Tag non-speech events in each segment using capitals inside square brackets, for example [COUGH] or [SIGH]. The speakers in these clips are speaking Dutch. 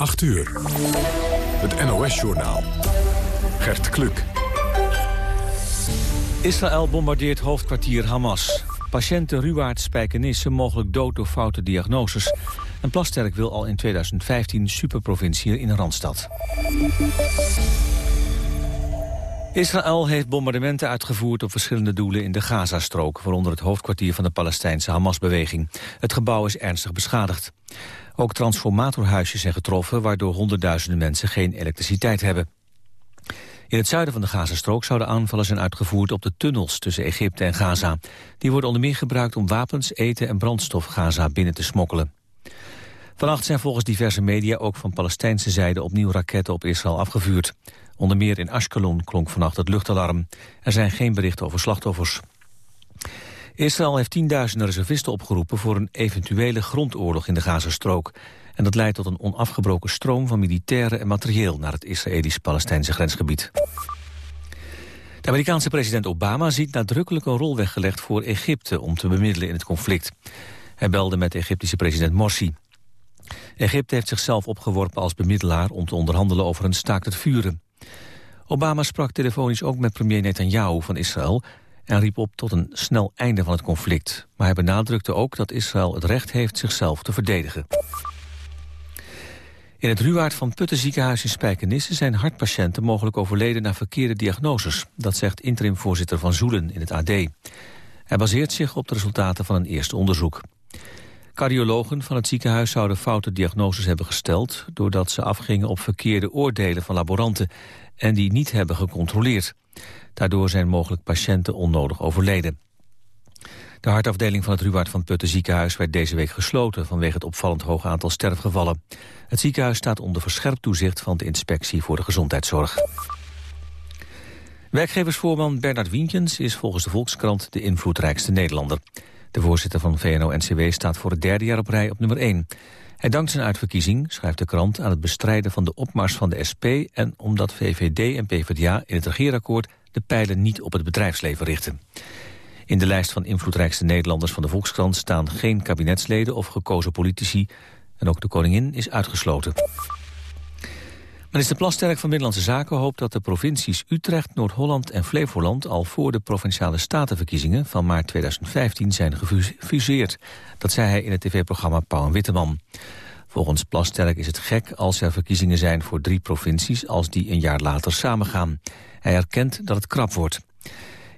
8 uur. Het NOS-journaal. Gert Kluk. Israël bombardeert hoofdkwartier Hamas. Patiënten Ruwaard Spijkenisse mogelijk dood door foute diagnoses. En Plasterk wil al in 2015 superprovincie in Randstad. Israël heeft bombardementen uitgevoerd op verschillende doelen in de Gazastrook, waaronder het hoofdkwartier van de Palestijnse Hamas-beweging. Het gebouw is ernstig beschadigd. Ook transformatorhuisjes zijn getroffen, waardoor honderdduizenden mensen geen elektriciteit hebben. In het zuiden van de Gazastrook zouden aanvallen zijn uitgevoerd op de tunnels tussen Egypte en Gaza. Die worden onder meer gebruikt om wapens, eten en brandstof Gaza binnen te smokkelen. Vannacht zijn volgens diverse media ook van Palestijnse zijde opnieuw raketten op Israël afgevuurd. Onder meer in Ashkelon klonk vannacht het luchtalarm. Er zijn geen berichten over slachtoffers. Israël heeft tienduizenden reservisten opgeroepen voor een eventuele grondoorlog in de Gazastrook. En dat leidt tot een onafgebroken stroom van militairen en materieel naar het Israëlisch-Palestijnse grensgebied. De Amerikaanse president Obama ziet nadrukkelijk een rol weggelegd voor Egypte om te bemiddelen in het conflict. Hij belde met de Egyptische president Morsi. Egypte heeft zichzelf opgeworpen als bemiddelaar om te onderhandelen over een staakt het vuren. Obama sprak telefonisch ook met premier Netanyahu van Israël en riep op tot een snel einde van het conflict. Maar hij benadrukte ook dat Israël het recht heeft zichzelf te verdedigen. In het Ruwaard van Putten ziekenhuis in Spijkenisse zijn hartpatiënten mogelijk overleden naar verkeerde diagnoses. Dat zegt interimvoorzitter Van Zoelen in het AD. Hij baseert zich op de resultaten van een eerste onderzoek. Cardiologen van het ziekenhuis zouden foute diagnoses hebben gesteld... doordat ze afgingen op verkeerde oordelen van laboranten... en die niet hebben gecontroleerd. Daardoor zijn mogelijk patiënten onnodig overleden. De hartafdeling van het Ruwaard van Putten ziekenhuis werd deze week gesloten vanwege het opvallend hoge aantal sterfgevallen. Het ziekenhuis staat onder verscherpt toezicht van de Inspectie voor de Gezondheidszorg. Werkgeversvoorman Bernard Wientjens is volgens de Volkskrant de invloedrijkste Nederlander. De voorzitter van VNO-NCW staat voor het derde jaar op rij op nummer 1. Hij dankt zijn uitverkiezing, schrijft de krant, aan het bestrijden van de opmars van de SP... en omdat VVD en PvdA in het regeerakkoord de pijlen niet op het bedrijfsleven richten. In de lijst van invloedrijkste Nederlanders van de Volkskrant staan geen kabinetsleden of gekozen politici. En ook de koningin is uitgesloten. Minister Plasterk van Binnenlandse Zaken hoopt dat de provincies Utrecht, Noord-Holland en Flevoland al voor de provinciale statenverkiezingen van maart 2015 zijn gefuseerd. Dat zei hij in het tv-programma Pauw en Witteman. Volgens Plasterk is het gek als er verkiezingen zijn voor drie provincies als die een jaar later samengaan. Hij erkent dat het krap wordt.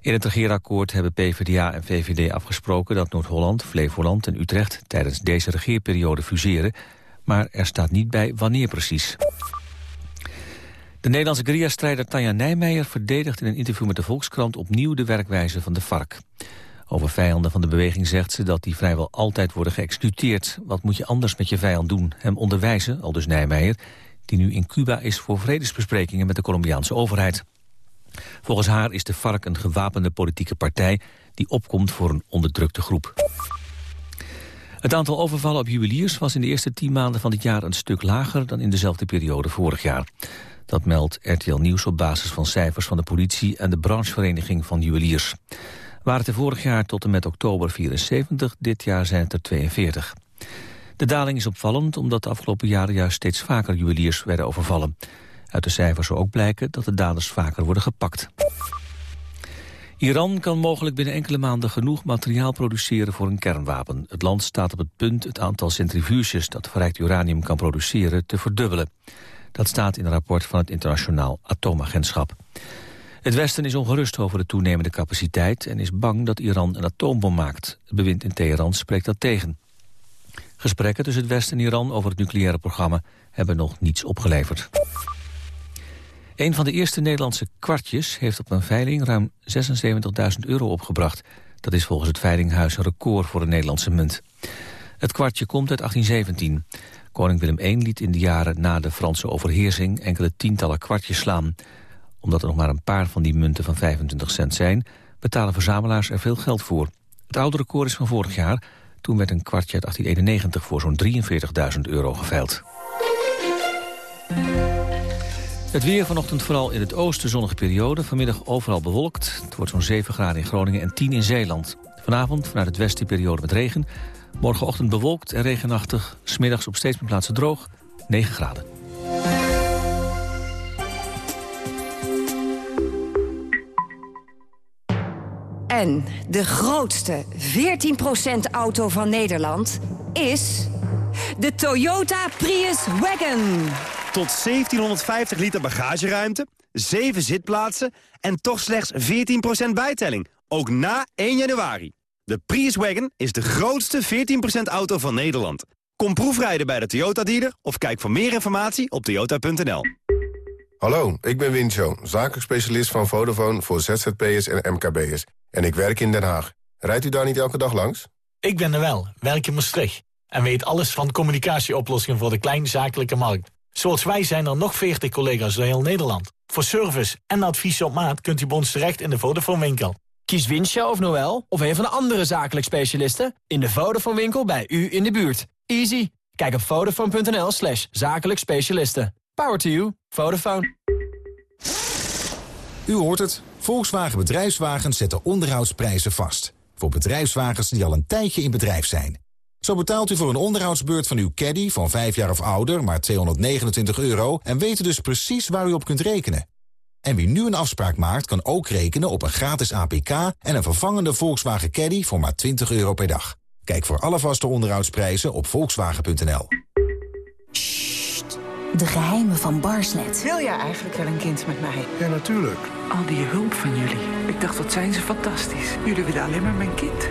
In het regeerakkoord hebben PvdA en VVD afgesproken dat Noord-Holland, Flevoland en Utrecht tijdens deze regeerperiode fuseren, maar er staat niet bij wanneer precies. De Nederlandse guerrilla-strijder Tanja Nijmeijer verdedigt in een interview met de Volkskrant opnieuw de werkwijze van de FARC. Over vijanden van de beweging zegt ze dat die vrijwel altijd worden geëxecuteerd. Wat moet je anders met je vijand doen? Hem onderwijzen, al dus Nijmeijer, die nu in Cuba is voor vredesbesprekingen met de Colombiaanse overheid. Volgens haar is de FARC een gewapende politieke partij die opkomt voor een onderdrukte groep. Het aantal overvallen op juweliers was in de eerste tien maanden van dit jaar een stuk lager dan in dezelfde periode vorig jaar. Dat meldt RTL Nieuws op basis van cijfers van de politie en de branchevereniging van juweliers. Waar het er vorig jaar tot en met oktober 74, dit jaar zijn het er 42. De daling is opvallend omdat de afgelopen jaren juist steeds vaker juweliers werden overvallen. Uit de cijfers zou ook blijken dat de daders vaker worden gepakt. Iran kan mogelijk binnen enkele maanden genoeg materiaal produceren voor een kernwapen. Het land staat op het punt het aantal centrifuges dat verrijkt uranium kan produceren te verdubbelen. Dat staat in een rapport van het Internationaal Atoomagentschap. Het Westen is ongerust over de toenemende capaciteit... en is bang dat Iran een atoombom maakt. Het bewind in Teheran spreekt dat tegen. Gesprekken tussen het Westen en Iran over het nucleaire programma... hebben nog niets opgeleverd. Een van de eerste Nederlandse kwartjes heeft op een veiling ruim 76.000 euro opgebracht. Dat is volgens het Veilinghuis een record voor een Nederlandse munt. Het kwartje komt uit 1817. Koning Willem I liet in de jaren na de Franse overheersing enkele tientallen kwartjes slaan. Omdat er nog maar een paar van die munten van 25 cent zijn, betalen verzamelaars er veel geld voor. Het oude record is van vorig jaar. Toen werd een kwartje uit 1891 voor zo'n 43.000 euro geveild. Het weer vanochtend vooral in het oosten zonnige periode. Vanmiddag overal bewolkt. Het wordt zo'n 7 graden in Groningen en 10 in Zeeland. Vanavond vanuit het westen periode met regen. Morgenochtend bewolkt en regenachtig. Smiddags op steeds meer plaatsen droog. 9 graden. En de grootste 14% auto van Nederland is de Toyota Prius Wagon. Tot 1750 liter bagageruimte, 7 zitplaatsen en toch slechts 14% bijtelling. Ook na 1 januari. De Prius Wagon is de grootste 14% auto van Nederland. Kom proefrijden bij de Toyota dealer of kijk voor meer informatie op toyota.nl. Hallo, ik ben Wincho, zakelijk specialist van Vodafone voor ZZP'ers en MKB'ers. En ik werk in Den Haag. Rijdt u daar niet elke dag langs? Ik ben er wel, werk in Maastricht. En weet alles van communicatieoplossingen voor de kleinzakelijke markt. Zoals wij zijn er nog 40 collega's door heel Nederland. Voor service en advies op maat kunt u bij ons terecht in de Vodafone winkel. Kies Winsja of Noel of een van de andere zakelijk specialisten... in de Vodafone winkel bij u in de buurt. Easy. Kijk op vodafone.nl slash zakelijk specialisten. Power to you. Vodafone. U hoort het. Volkswagen Bedrijfswagens zetten onderhoudsprijzen vast. Voor bedrijfswagens die al een tijdje in bedrijf zijn. Zo betaalt u voor een onderhoudsbeurt van uw caddy van 5 jaar of ouder maar 229 euro... en weet u dus precies waar u op kunt rekenen. En wie nu een afspraak maakt, kan ook rekenen op een gratis APK... en een vervangende Volkswagen Caddy voor maar 20 euro per dag. Kijk voor alle vaste onderhoudsprijzen op volkswagen.nl. De geheimen van Barslet. Wil jij eigenlijk wel een kind met mij? Ja, natuurlijk. Al die hulp van jullie. Ik dacht, wat zijn ze fantastisch. Jullie willen alleen maar mijn kind.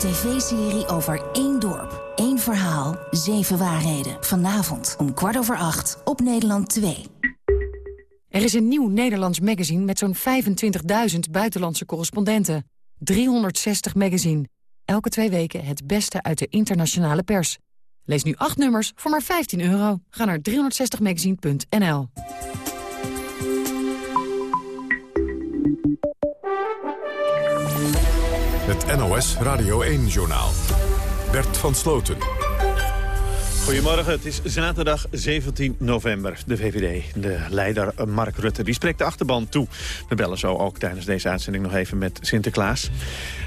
Tv-serie over één dorp. één verhaal, zeven waarheden. Vanavond om kwart over acht op Nederland 2. Er is een nieuw Nederlands magazine met zo'n 25.000 buitenlandse correspondenten. 360 magazine. Elke twee weken het beste uit de internationale pers. Lees nu acht nummers voor maar 15 euro. Ga naar 360magazine.nl Het NOS Radio 1-journaal. Bert van Sloten. Goedemorgen, het is zaterdag 17 november. De VVD, de leider Mark Rutte, die spreekt de achterban toe. We bellen zo ook tijdens deze uitzending nog even met Sinterklaas.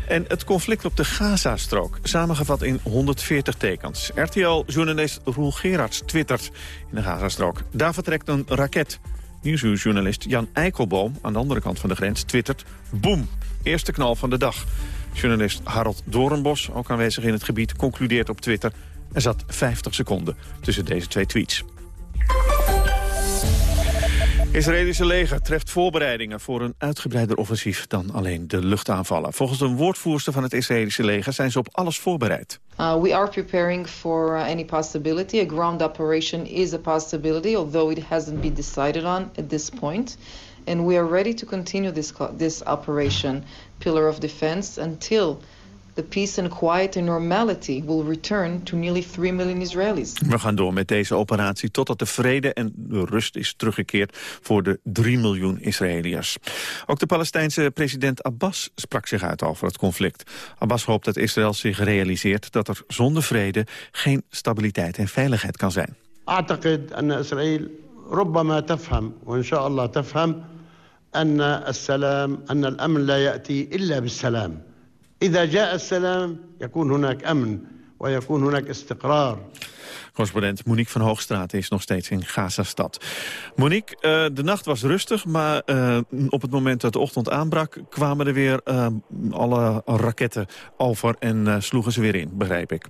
En het conflict op de Gazastrook, samengevat in 140 tekens. RTL-journalist Roel Gerards twittert in de Gazastrook. Daar vertrekt een raket. Nieuwsjournalist Jan Eikelboom aan de andere kant van de grens twittert... Boom, eerste knal van de dag. Journalist Harold Doornbos, ook aanwezig in het gebied, concludeert op Twitter... Er zat 50 seconden tussen deze twee tweets. Israëlische leger treft voorbereidingen voor een uitgebreider offensief dan alleen de luchtaanvallen. Volgens een woordvoerster van het Israëlische leger zijn ze op alles voorbereid. Uh, we are preparing for uh, any possibility. A ground operation is a possibility, although it hasn't been decided on at this point And we are ready to continue this, this operation, Pillar of Defense, until the peace and quiet and normality will return to nearly 3 million Israelis. We gaan door met deze operatie totdat de vrede en de rust is teruggekeerd voor de 3 miljoen Israëliërs. Ook de Palestijnse president Abbas sprak zich uit over het conflict. Abbas hoopt dat Israël zich realiseert dat er zonder vrede geen stabiliteit en veiligheid kan zijn. أعتقد أن إسرائيل ربما تفهم وإن شاء الله تفهم أن السلام أن الأمن لا يأتي إلا بالسلام إذا جاء السلام يكون هناك أمن ويكون هناك استقرار Correspondent Monique van Hoogstraat is nog steeds in Gazastad. Monique, uh, de nacht was rustig, maar uh, op het moment dat de ochtend aanbrak... kwamen er weer uh, alle raketten over en sloegen ze weer in, begrijp ik.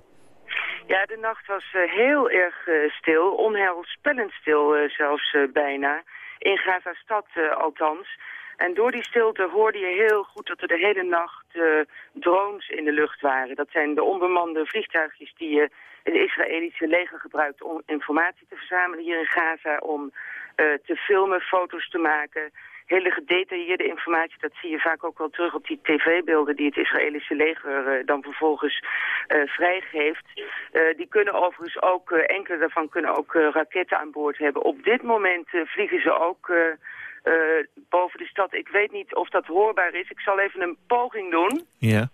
Ja, de nacht was heel erg stil, onheilspellend stil zelfs bijna. In Gazastad althans. En door die stilte hoorde je heel goed dat er de hele nacht uh, drones in de lucht waren. Dat zijn de onbemande vliegtuigjes die uh, het Israëlische leger gebruikt om informatie te verzamelen hier in Gaza. Om te filmen, foto's te maken. Hele gedetailleerde informatie, dat zie je vaak ook wel terug op die tv-beelden die het Israëlische leger dan vervolgens vrijgeeft. die kunnen overigens ook, enkele daarvan kunnen ook raketten aan boord hebben. Op dit moment vliegen ze ook boven de stad. Ik weet niet of dat hoorbaar is. Ik zal even een poging doen. Ja.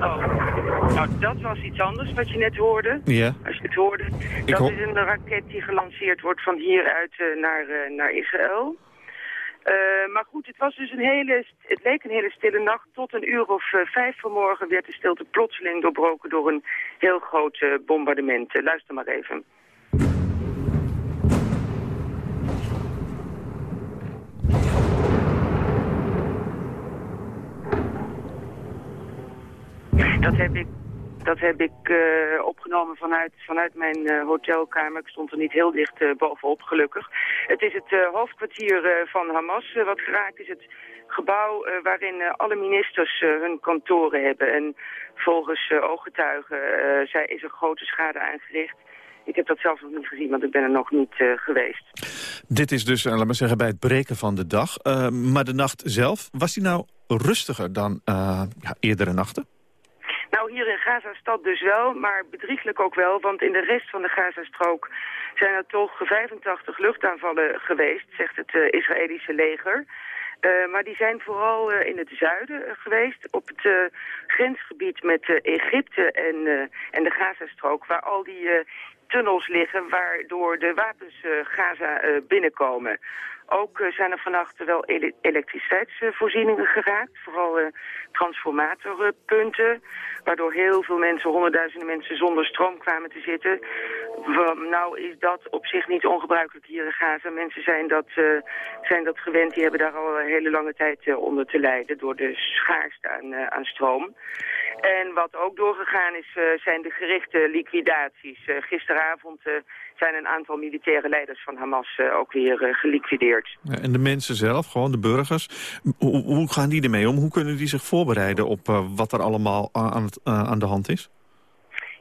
Oh. Nou, dat was iets anders wat je net hoorde. Ja. Als je het hoorde. Dat is een raket die gelanceerd wordt van hieruit uh, naar, uh, naar Israël. Uh, maar goed, het was dus een hele, het leek een hele stille nacht. Tot een uur of vijf vanmorgen werd de stilte plotseling doorbroken door een heel groot bombardement. luister maar even. Dat heb ik dat heb ik uh, opgenomen vanuit, vanuit mijn uh, hotelkamer. Ik stond er niet heel dicht uh, bovenop, gelukkig. Het is het hoofdkwartier van Hamas wat geraakt is. Het gebouw waarin alle ministers hun kantoren hebben. En volgens ooggetuigen zij, is er grote schade aangericht. Ik heb dat zelf nog niet gezien, want ik ben er nog niet geweest. Dit is dus, laten we zeggen, bij het breken van de dag. maar de nacht zelf, was die nou rustiger dan ja, eerdere nachten? Nou, hier in Gaza-stad dus wel, maar bedrieglijk ook wel. Want in de rest van de Gazastrook zijn er toch 85 luchtaanvallen geweest, zegt het uh, Israëlische leger. Uh, maar die zijn vooral uh, in het zuiden geweest, op het grensgebied met Egypte en, en de Gazastrook, waar al die tunnels liggen waardoor de wapens Gaza binnenkomen. Ook uh, zijn er vannacht wel ele elektriciteitsvoorzieningen geraakt. Vooral uh, transformatorpunten. Waardoor heel veel mensen, honderdduizenden mensen zonder stroom kwamen te zitten. nou is dat op zich niet ongebruikelijk hier in Gaza. Mensen zijn dat, uh, zijn dat gewend. Die hebben daar al een hele lange tijd onder te lijden. Door de schaarste aan, aan stroom. En wat ook doorgegaan is, zijn de gerichte liquidaties. gisteravond zijn een aantal militaire leiders van Hamas ook weer geliquideerd. En de mensen zelf, gewoon de burgers, hoe, hoe gaan die ermee om? Hoe kunnen die zich voorbereiden op uh, wat er allemaal aan, het, aan de hand is?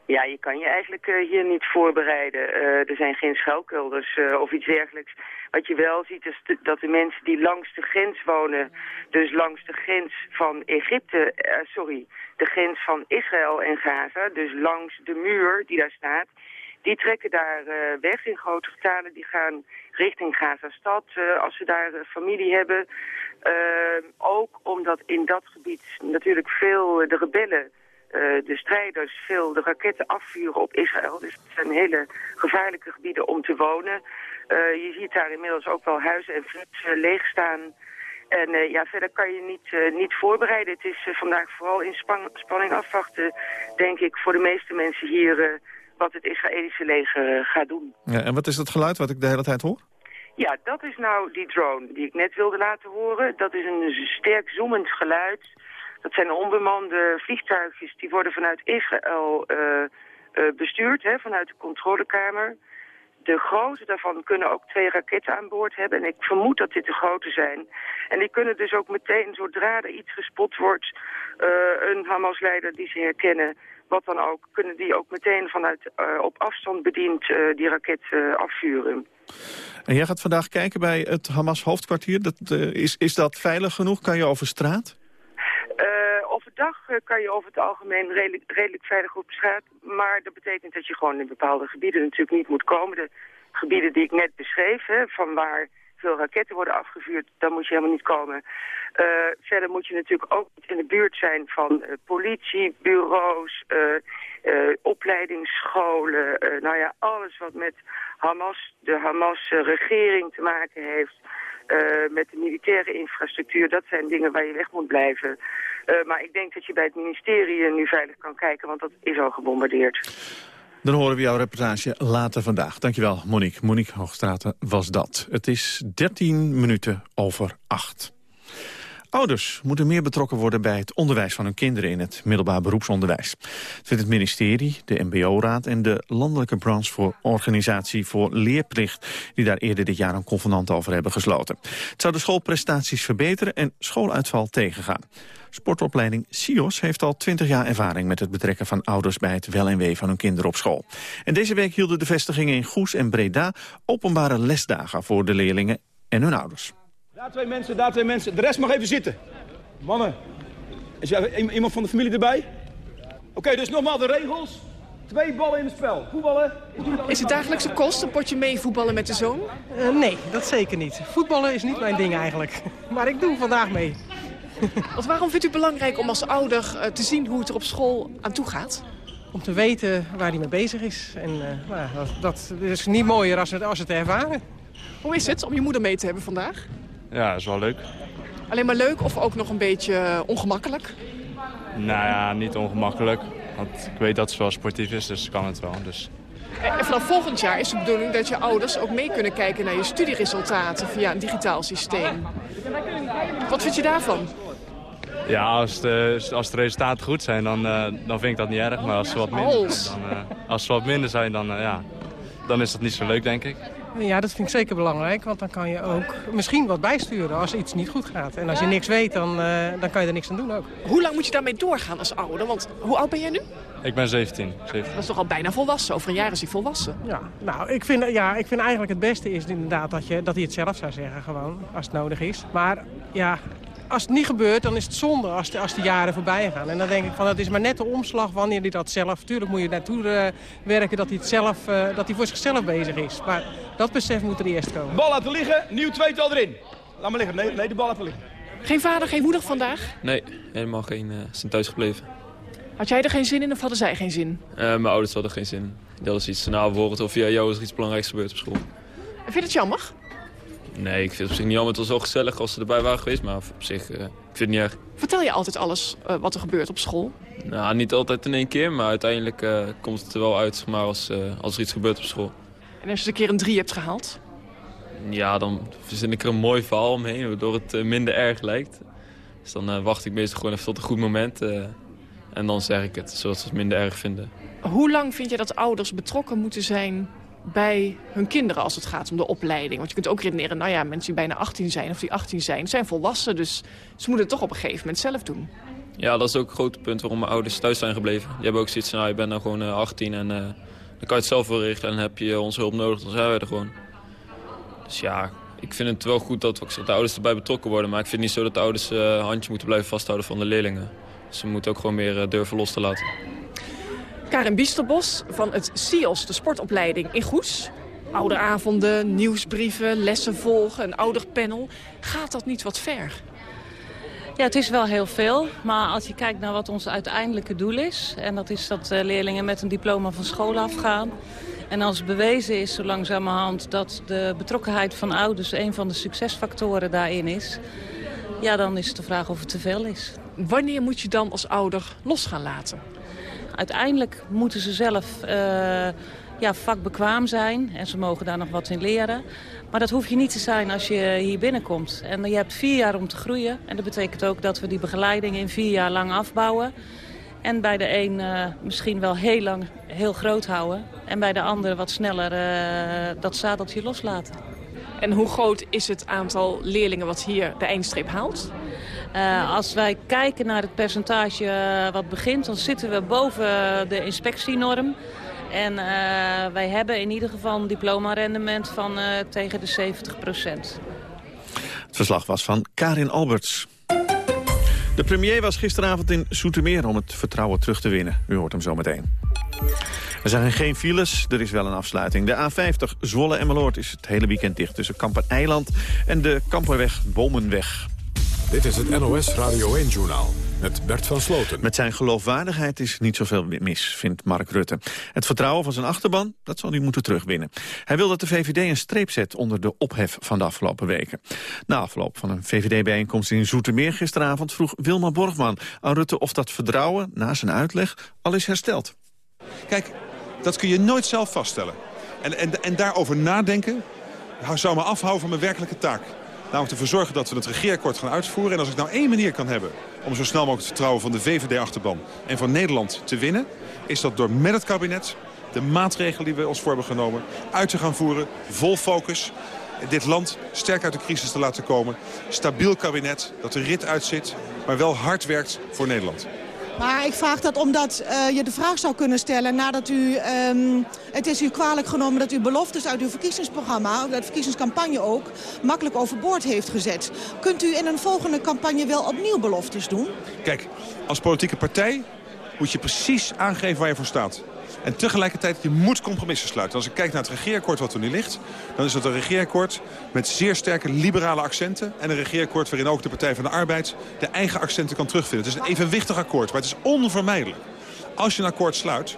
Ja, je kan je eigenlijk hier niet voorbereiden. er zijn geen schuilkelders of iets dergelijks. Wat je wel ziet is dat de mensen die langs de grens wonen, dus langs de grens van Egypte, sorry, de grens van Israël en Gaza, dus langs de muur die daar staat, die trekken daar uh, weg in grote getalen. Die gaan richting Gaza-stad uh, als ze daar uh, familie hebben. ook omdat in dat gebied natuurlijk veel de rebellen, de strijders, veel de raketten afvuren op Israël. Dus het zijn hele gevaarlijke gebieden om te wonen. je ziet daar inmiddels ook wel huizen en flats leeg staan. En ja, verder kan je niet, niet voorbereiden. Het is vandaag vooral in span spanning afwachten, denk ik, voor de meeste mensen hier wat het Israëlische leger eh, gaat doen. Ja, en wat is dat geluid wat ik de hele tijd hoor? Ja, dat is nou die drone die ik net wilde laten horen. Dat is een sterk zoemend geluid. Dat zijn onbemande vliegtuigjes die worden vanuit Israël uh, uh, bestuurd, hè, vanuit de controlekamer. De grote daarvan kunnen ook twee raketten aan boord hebben. En ik vermoed dat dit de grote zijn. En die kunnen dus ook meteen, zodra er iets gespot wordt... Uh, een Hamas-leider die ze herkennen wat dan ook, kunnen die ook meteen vanuit uh, op afstand bediend uh, die raket uh, afvuren. En jij gaat vandaag kijken bij het Hamas hoofdkwartier. Dat, is, is dat veilig genoeg? Kan je over straat? overdag kan je over het algemeen redelijk, redelijk veilig op straat. Maar dat betekent dat je gewoon in bepaalde gebieden natuurlijk niet moet komen. De gebieden die ik net beschreef, hè, van waar veel raketten worden afgevuurd, dan moet je helemaal niet komen. Uh, verder moet je natuurlijk ook in de buurt zijn van uh, politiebureaus, uh, opleidingsscholen. nou ja, alles wat met Hamas, de Hamas-regering te maken heeft. met de militaire infrastructuur, dat zijn dingen waar je weg moet blijven. maar ik denk dat je bij het ministerie nu veilig kan kijken, want dat is al gebombardeerd. Dan horen we jouw reportage later vandaag. Dankjewel, Monique. Monique Hoogstraten was dat. Het is 13 minuten over 8. Ouders moeten meer betrokken worden bij het onderwijs van hun kinderen in het middelbaar beroepsonderwijs. Vindt het ministerie, de MBO-raad en de Landelijke Branche voor voor Leerplicht, die daar eerder dit jaar een convenant over hebben gesloten. Het zou de schoolprestaties verbeteren en schooluitval tegengaan. Sportopleiding SIOS heeft al 20 jaar ervaring met het betrekken van ouders bij het wel en wee van hun kinderen op school. En deze week hielden de vestigingen in Goes en Breda openbare lesdagen voor de leerlingen en hun ouders. Daar twee mensen, daar twee mensen. De rest mag even zitten. Mannen, is jij iemand van de familie erbij? Oké, dus nogmaals de regels. Twee ballen in het spel. Voetballen. Is het dagelijkse kost een potje mee voetballen met de zoon? Uh, nee, dat zeker niet. Voetballen is niet mijn ding eigenlijk. [LAUGHS] Maar ik doe vandaag mee. [LAUGHS] Want waarom vindt u het belangrijk om als ouder uh, te zien hoe het er op school aan toe gaat? Om te weten waar hij mee bezig is. En uh, nou, dat, dat, is niet mooier als het, als het ervaren. Hoe is het om je moeder mee te hebben vandaag? Ja, dat is wel leuk. Alleen maar leuk of ook nog een beetje ongemakkelijk? Nou ja, niet ongemakkelijk. Want ik weet dat ze wel sportief is, dus kan het wel. Dus En vanaf volgend jaar is de bedoeling dat je ouders ook mee kunnen kijken naar je studieresultaten via een digitaal systeem. Wat vind je daarvan? Ja, als de, als de resultaten goed zijn, dan, eh, dan vind ik dat niet erg. Maar als ze wat minder, Als. zijn, dan, eh, als ze wat minder zijn, dan, eh, ja, dan is dat niet zo leuk, denk ik. Ja, dat vind ik zeker belangrijk, want dan kan je ook misschien wat bijsturen als iets niet goed gaat. En als je niks weet, dan, eh, dan kan je er niks aan doen ook. Hoe lang moet je daarmee doorgaan als ouder? Want hoe oud ben jij nu? Ik ben 17. 17. Dat is toch al bijna volwassen. Over een jaar is hij volwassen. Ja, nou, ik vind, ja, ik vind eigenlijk het beste is inderdaad dat, je, dat hij het zelf zou zeggen gewoon, als het nodig is. Maar ja, als het niet gebeurt, dan is het zonde als de, als de jaren voorbij gaan. En dan denk ik van, dat is maar net de omslag wanneer hij dat zelf... Tuurlijk moet je naartoe eh, werken dat hij, het zelf, eh, dat hij voor zichzelf bezig is. Maar dat besef moet er eerst komen. Bal laten liggen, nieuw tweetal erin. Laat maar liggen. Nee, nee de bal laten liggen. Geen vader, geen moeder vandaag? Nee, helemaal geen. eh zijn thuis gebleven. Had jij er geen zin in of hadden zij geen zin? Eh, mijn ouders hadden geen zin. Die hadden zoiets van, nou, of via jou is er iets belangrijks gebeurd op school. Vind je het jammer? Nee, ik vind het op zich niet jammer. Het was wel gezellig als ze erbij waren geweest, maar op zich, eh, ik vind het niet erg. Vertel je altijd alles eh, wat er gebeurt op school? Nou, niet altijd in één keer, maar uiteindelijk eh, komt het er wel uit, zeg maar, als, als er iets gebeurt op school. En als je een keer een drie hebt gehaald? Ja, dan verzin ik er een mooi verhaal omheen, waardoor het minder erg lijkt. Dus dan wacht ik meestal gewoon even tot een goed moment. en dan zeg ik het, zodat ze het minder erg vinden. Hoe lang vind je dat ouders betrokken moeten zijn bij hun kinderen als het gaat om de opleiding? Want je kunt ook redeneren, nou ja, mensen die bijna 18 zijn of die 18 zijn, zijn volwassen. Dus ze moeten het toch op een gegeven moment zelf doen. Ja, dat is ook een groot punt waarom mijn ouders thuis zijn gebleven. Die hebben ook zoiets van, nou, je bent nou gewoon eh, 18 en eh, dan kan je het zelf wel regelen. En heb je onze hulp nodig, dan zijn wij er gewoon. Dus ja, ik vind het wel goed dat de ouders erbij betrokken worden. Maar ik vind niet zo dat de ouders eh, een handje moeten blijven vasthouden van de leerlingen. Ze moeten ook gewoon meer eh, durven los te laten. Karin Biesterbos van het SIOS, de sportopleiding in Goes. Ouderavonden, nieuwsbrieven, lessen volgen, een ouderpanel. Gaat dat niet wat ver? Ja, het is wel heel veel. Maar als je kijkt naar wat ons uiteindelijke doel is... en dat is dat eh, leerlingen met een diploma van school afgaan... en als bewezen is zo langzamerhand dat de betrokkenheid van ouders... een van de succesfactoren daarin is... ja, dan is het de vraag of het te veel is. Wanneer moet je dan als ouder los gaan laten? Uiteindelijk moeten ze zelf eh, ja, vakbekwaam zijn en ze mogen daar nog wat in leren. Maar dat hoef je niet te zijn als je hier binnenkomt. En je hebt vier jaar om te groeien. En dat betekent ook dat we die begeleiding in vier jaar lang afbouwen. En bij de een eh, misschien wel heel lang heel groot houden. En bij de ander wat sneller eh, dat zadeltje loslaten. En hoe groot is het aantal leerlingen wat hier de eindstreep haalt? Uh, als wij kijken naar het percentage uh, wat begint, dan zitten we boven de inspectienorm. En uh, wij hebben in ieder geval een diploma-rendement van tegen de 70 procent. Het verslag was van Karin Alberts. De premier was gisteravond in Soetermeer om het vertrouwen terug te winnen. U hoort hem zo meteen. Er zijn geen files, er is wel een afsluiting. De A50 Zwolle-Emmeloord is het hele weekend dicht... tussen Kampen-Eiland en de Kamperweg Bomenweg. Dit is het NOS Radio 1-journaal met Bert van Sloten. Met zijn geloofwaardigheid is niet zoveel mis, vindt Mark Rutte. Het vertrouwen van zijn achterban, dat zal hij moeten terugwinnen. Hij wil dat de VVD een streep zet onder de ophef van de afgelopen weken. Na afloop van een VVD-bijeenkomst in Zoetermeer gisteravond... vroeg Wilma Borgman aan Rutte of dat vertrouwen, na zijn uitleg, al is hersteld. Kijk, dat kun je nooit zelf vaststellen. En, en, en daarover nadenken zou me afhouden van mijn werkelijke taak. Namelijk ervoor zorgen dat we het regeerakkoord gaan uitvoeren. En als ik nou één manier kan hebben om zo snel mogelijk het vertrouwen van de VVD-achterban en van Nederland te winnen... is dat door met het kabinet de maatregelen die we ons voor hebben genomen uit te gaan voeren. Vol focus. Dit land sterk uit de crisis te laten komen. Stabiel kabinet dat de rit uitzit, maar wel hard werkt voor Nederland. Maar ik vraag dat omdat uh, je de vraag zou kunnen stellen... nadat u, um, het is u kwalijk genomen dat u beloftes uit uw verkiezingsprogramma... uit de verkiezingscampagne ook, makkelijk overboord heeft gezet. Kunt u in een volgende campagne wel opnieuw beloftes doen? Kijk, als politieke partij moet je precies aangeven waar je voor staat. En tegelijkertijd, je moet compromissen sluiten. Als ik kijk naar het regeerakkoord wat er nu ligt... dan is dat een regeerakkoord met zeer sterke liberale accenten... en een regeerakkoord waarin ook de Partij van de Arbeid... de eigen accenten kan terugvinden. Het is een evenwichtig akkoord, maar het is onvermijdelijk. Als je een akkoord sluit,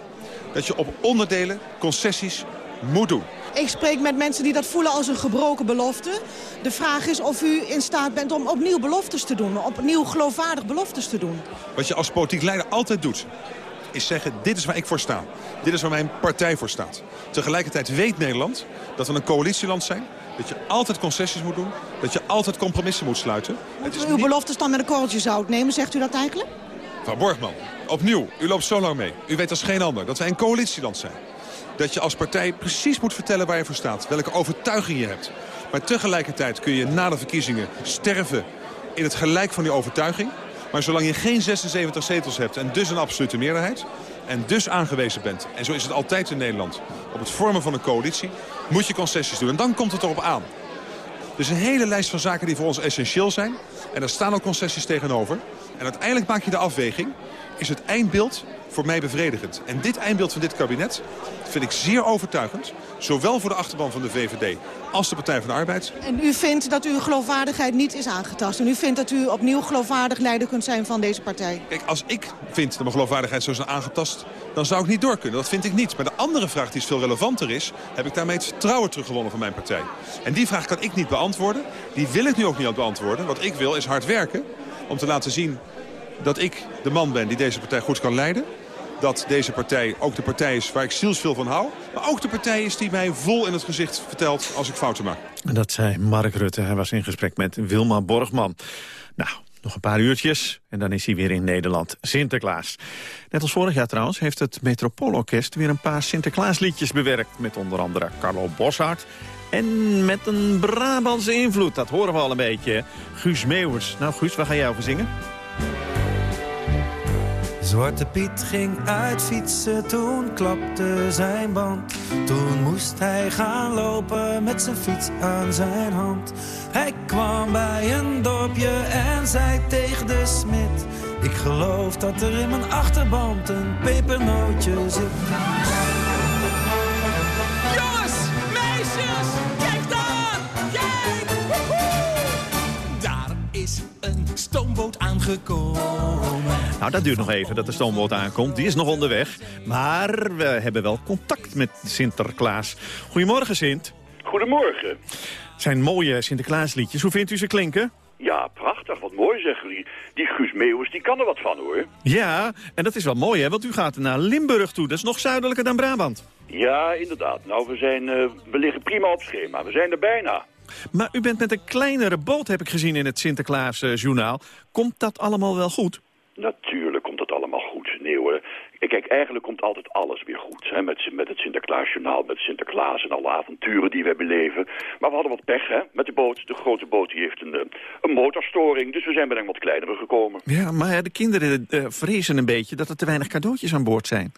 dat je op onderdelen concessies moet doen. Ik spreek met mensen die dat voelen als een gebroken belofte. De vraag is of u in staat bent om opnieuw beloftes te doen. Opnieuw geloofwaardig beloftes te doen. Wat je als politiek leider altijd doet is zeggen, dit is waar ik voor sta. Dit is waar mijn partij voor staat. Tegelijkertijd weet Nederland dat we een coalitieland zijn. Dat je altijd concessies moet doen. Dat je altijd compromissen moet sluiten. Het is uw beloftes dan met een korreltje zout nemen, zegt u dat eigenlijk? Mevrouw Borgman, opnieuw, u loopt zo lang mee. U weet als geen ander dat wij een coalitieland zijn. Dat je als partij precies moet vertellen waar je voor staat. Welke overtuiging je hebt. Maar tegelijkertijd kun je na de verkiezingen sterven in het gelijk van die overtuiging. Maar zolang je geen 76 zetels hebt en dus een absolute meerderheid... en dus aangewezen bent, en zo is het altijd in Nederland... op het vormen van een coalitie, moet je concessies doen. En dan komt het erop aan. Dus een hele lijst van zaken die voor ons essentieel zijn. En daar staan ook concessies tegenover. En uiteindelijk maak je de afweging. Is het eindbeeld voor mij bevredigend? En dit eindbeeld van dit kabinet vind ik zeer overtuigend. Zowel voor de achterban van de VVD als de Partij van de Arbeid. En u vindt dat uw geloofwaardigheid niet is aangetast. En u vindt dat u opnieuw geloofwaardig leider kunt zijn van deze partij. Kijk, als ik vind dat mijn geloofwaardigheid zo is aangetast... dan zou ik niet door kunnen. Dat vind ik niet. Maar de andere vraag die veel relevanter is... heb ik daarmee het vertrouwen teruggewonnen van mijn partij. En die vraag kan ik niet beantwoorden. Die wil ik nu ook niet beantwoorden. Wat ik wil is hard werken om te laten zien dat ik de man ben die deze partij goed kan leiden dat deze partij ook de partij is waar ik zielsveel van hou. Maar ook de partij is die mij vol in het gezicht vertelt als ik fouten maak. En dat zei Mark Rutte. Hij was in gesprek met Wilma Borgman. Nou, nog een paar uurtjes en dan is hij weer in Nederland. Sinterklaas. Net als vorig jaar trouwens heeft het Metropoolorkest weer een paar Sinterklaasliedjes bewerkt. Met onder andere Carlo Boshart en met een Brabantse invloed. Dat horen we al een beetje. Guus Meeuwers. Nou Guus, waar ga jij over zingen? Zwarte Piet ging uit fietsen, toen klapte zijn band. Toen moest hij gaan lopen met zijn fiets aan zijn hand. Hij kwam bij een dorpje en zei tegen de smid... Ik geloof dat er in mijn achterband een pepernootje zit. Jongens, meisjes, kijk daar! Daar is een stoomboot aangekomen. Nou, dat duurt nog even dat de stoomboot aankomt. Die is nog onderweg. Maar we hebben wel contact met Sinterklaas. Goedemorgen, Sint. Goedemorgen. Het zijn mooie Sinterklaasliedjes. Hoe vindt u ze klinken? Ja, prachtig. Wat mooi zeggen die. Die Guus Meeuwis, die kan er wat van hoor. Ja, en dat is wel mooi hè, want u gaat naar Limburg toe. Dat is nog zuidelijker dan Brabant. Ja, inderdaad. Nou, we, zijn, uh, we liggen prima op schema. We zijn er bijna. Maar u bent met een kleinere boot, heb ik gezien in het Sinterklaasjournaal. Komt dat allemaal wel goed? Natuurlijk komt dat allemaal goed. Nee hoor. Kijk, eigenlijk komt altijd alles weer goed. Hè? Met, met het Sinterklaasjournaal, met Sinterklaas en alle avonturen die we beleven. Maar we hadden wat pech hè? met de boot. De grote boot die heeft een, eh, een motorstoring. Dus we zijn bij een wat kleinere gekomen. Ja, maar de kinderen uh, vrezen een beetje dat er te weinig cadeautjes aan boord zijn.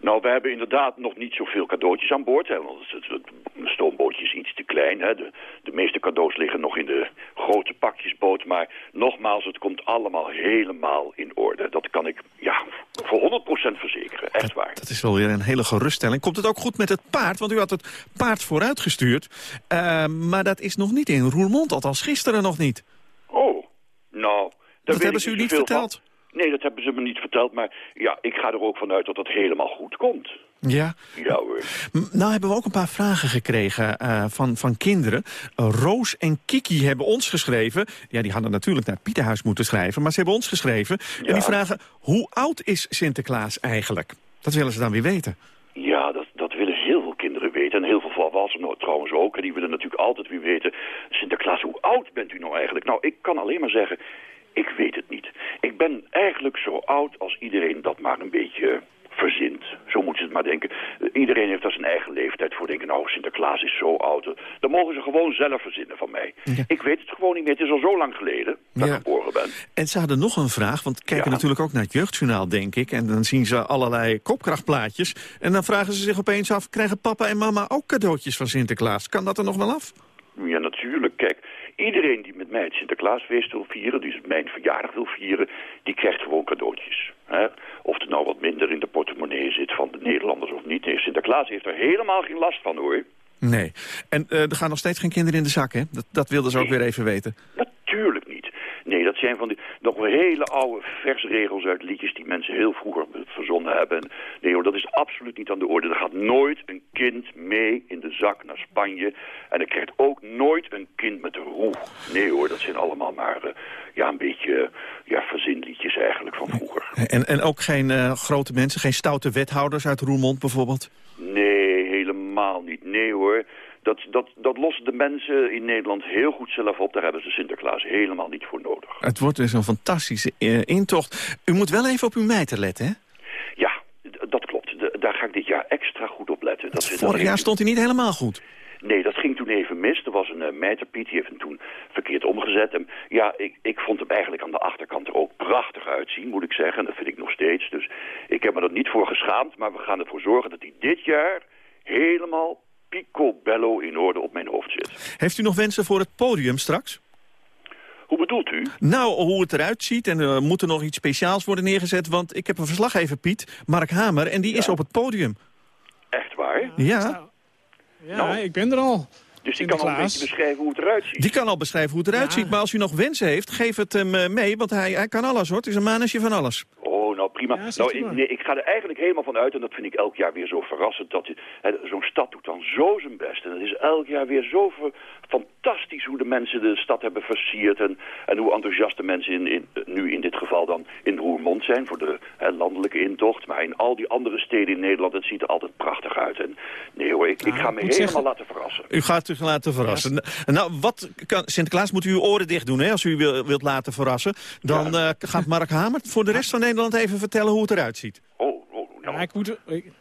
Nou, we hebben inderdaad nog niet zoveel cadeautjes aan boord. Hè, want het, het, het stoombootje is iets te klein. Hè. De, de meeste cadeaus liggen nog in de grote pakjesboot. Maar nogmaals, het komt allemaal helemaal in orde. Dat kan ik ja, voor 100% verzekeren. Echt waar. Dat is wel weer een hele geruststelling. Komt het ook goed met het paard? Want u had het paard vooruitgestuurd. Uh, maar dat is nog niet in Roermond. Althans gisteren nog niet. Oh, nou... Dat hebben ze u niet verteld? Van. Nee, dat hebben ze me niet verteld. Maar ja, ik ga er ook vanuit dat het helemaal goed komt. Ja? Ja hoor. Nou hebben we ook een paar vragen gekregen uh, van, van kinderen. Uh, Roos en Kiki hebben ons geschreven. Ja, die hadden natuurlijk naar Pieterhuis moeten schrijven. Maar ze hebben ons geschreven. Ja. En die vragen, hoe oud is Sinterklaas eigenlijk? Dat willen ze dan weer weten. Ja, dat, dat willen heel veel kinderen weten. En heel veel volwassenen trouwens ook. En die willen natuurlijk altijd weer weten... Sinterklaas, hoe oud bent u nou eigenlijk? Nou, ik kan alleen maar zeggen... Ik weet het niet. Ik ben eigenlijk zo oud als iedereen dat maar een beetje verzint. Zo moeten ze het maar denken. Iedereen heeft daar zijn eigen leeftijd voor. Denken, nou, Sinterklaas is zo oud. Dan mogen ze gewoon zelf verzinnen van mij. Ja. Ik weet het gewoon niet meer. Het is al zo lang geleden dat ja. ik geboren ben. En ze hadden nog een vraag, want kijken ja. natuurlijk ook naar het jeugdjournaal, denk ik. En dan zien ze allerlei kopkrachtplaatjes. En dan vragen ze zich opeens af, krijgen papa en mama ook cadeautjes van Sinterklaas? Kan dat er nog wel af? Ja, natuurlijk. Kijk, Iedereen die met mij het Sinterklaasfeest wil vieren, dus mijn verjaardag wil vieren, die krijgt gewoon cadeautjes. Hè? Of het nou wat minder in de portemonnee zit van de Nederlanders of niet. Nee, Sinterklaas heeft er helemaal geen last van hoor. Nee. En uh, er gaan nog steeds geen kinderen in de zak, hè? Dat, dat wilden ze ook weer even weten. Natuurlijk niet. Nee, dat zijn van die nog hele oude versregels uit liedjes die mensen heel vroeger verzonnen hebben. En nee hoor, dat is absoluut niet aan de orde. Er gaat nooit een kind mee in de zak naar Spanje. En er krijgt ook nooit een kind met een roe. Nee hoor, dat zijn allemaal maar uh, ja, een beetje ja, verzinliedjes eigenlijk van vroeger. En, en ook geen uh, grote mensen, geen stoute wethouders uit Roermond bijvoorbeeld? Nee, helemaal niet. Nee hoor. Dat, dat, dat lossen de mensen in Nederland heel goed zelf op. Daar hebben ze Sinterklaas helemaal niet voor nodig. Het wordt dus een fantastische uh, intocht. U moet wel even op uw mijter letten, hè? Ja, dat klopt. De, daar ga ik dit jaar extra goed op letten. Dat vorig jaar stond hij niet helemaal goed. Nee, dat ging toen even mis. Er was een uh, mijterpiet, die heeft hem toen verkeerd omgezet. En ja, ik, ik vond hem eigenlijk aan de achterkant er ook prachtig uitzien, moet ik zeggen. En dat vind ik nog steeds. Dus ik heb me er niet voor geschaamd. Maar we gaan ervoor zorgen dat hij dit jaar helemaal picobello in orde op mijn hoofd zit. Heeft u nog wensen voor het podium straks? Hoe bedoelt u? Nou, hoe het eruit ziet en er moet er nog iets speciaals worden neergezet. Want ik heb een verslaggever, Piet, Mark Hamer, en die ja. is op het podium. Echt waar? Ja. Ja, nou, ik ben er al. Dus die kan al een beetje beschrijven hoe het eruit ziet. Die kan al beschrijven hoe het eruit ja. ziet. Maar als u nog wensen heeft, geef het hem mee. Want hij, hij kan alles hoor. Het is een manetje van alles. Oh, prima. Ja, nou, ik, nee, ik ga er eigenlijk helemaal van uit, en dat vind ik elk jaar weer zo verrassend, dat zo'n stad doet dan zo zijn best. En het is elk jaar weer zo ver, fantastisch hoe de mensen de stad hebben versierd en, en hoe enthousiast de mensen in, in, nu in dit geval dan in Roermond zijn voor de hè, landelijke intocht. Maar in al die andere steden in Nederland, het ziet er altijd prachtig uit. En nee hoor, ik, ik ga me helemaal zeggen, laten verrassen. U gaat u laten verrassen. Ja. Nou, wat kan, Sinterklaas moet u uw oren dicht doen hè, als u wil, wilt laten verrassen. Dan ja. uh, gaat Mark Hamer voor de rest van Nederland even vertellen hoe het eruit ziet. Oh, oh nou. ja, ik moet... Ik...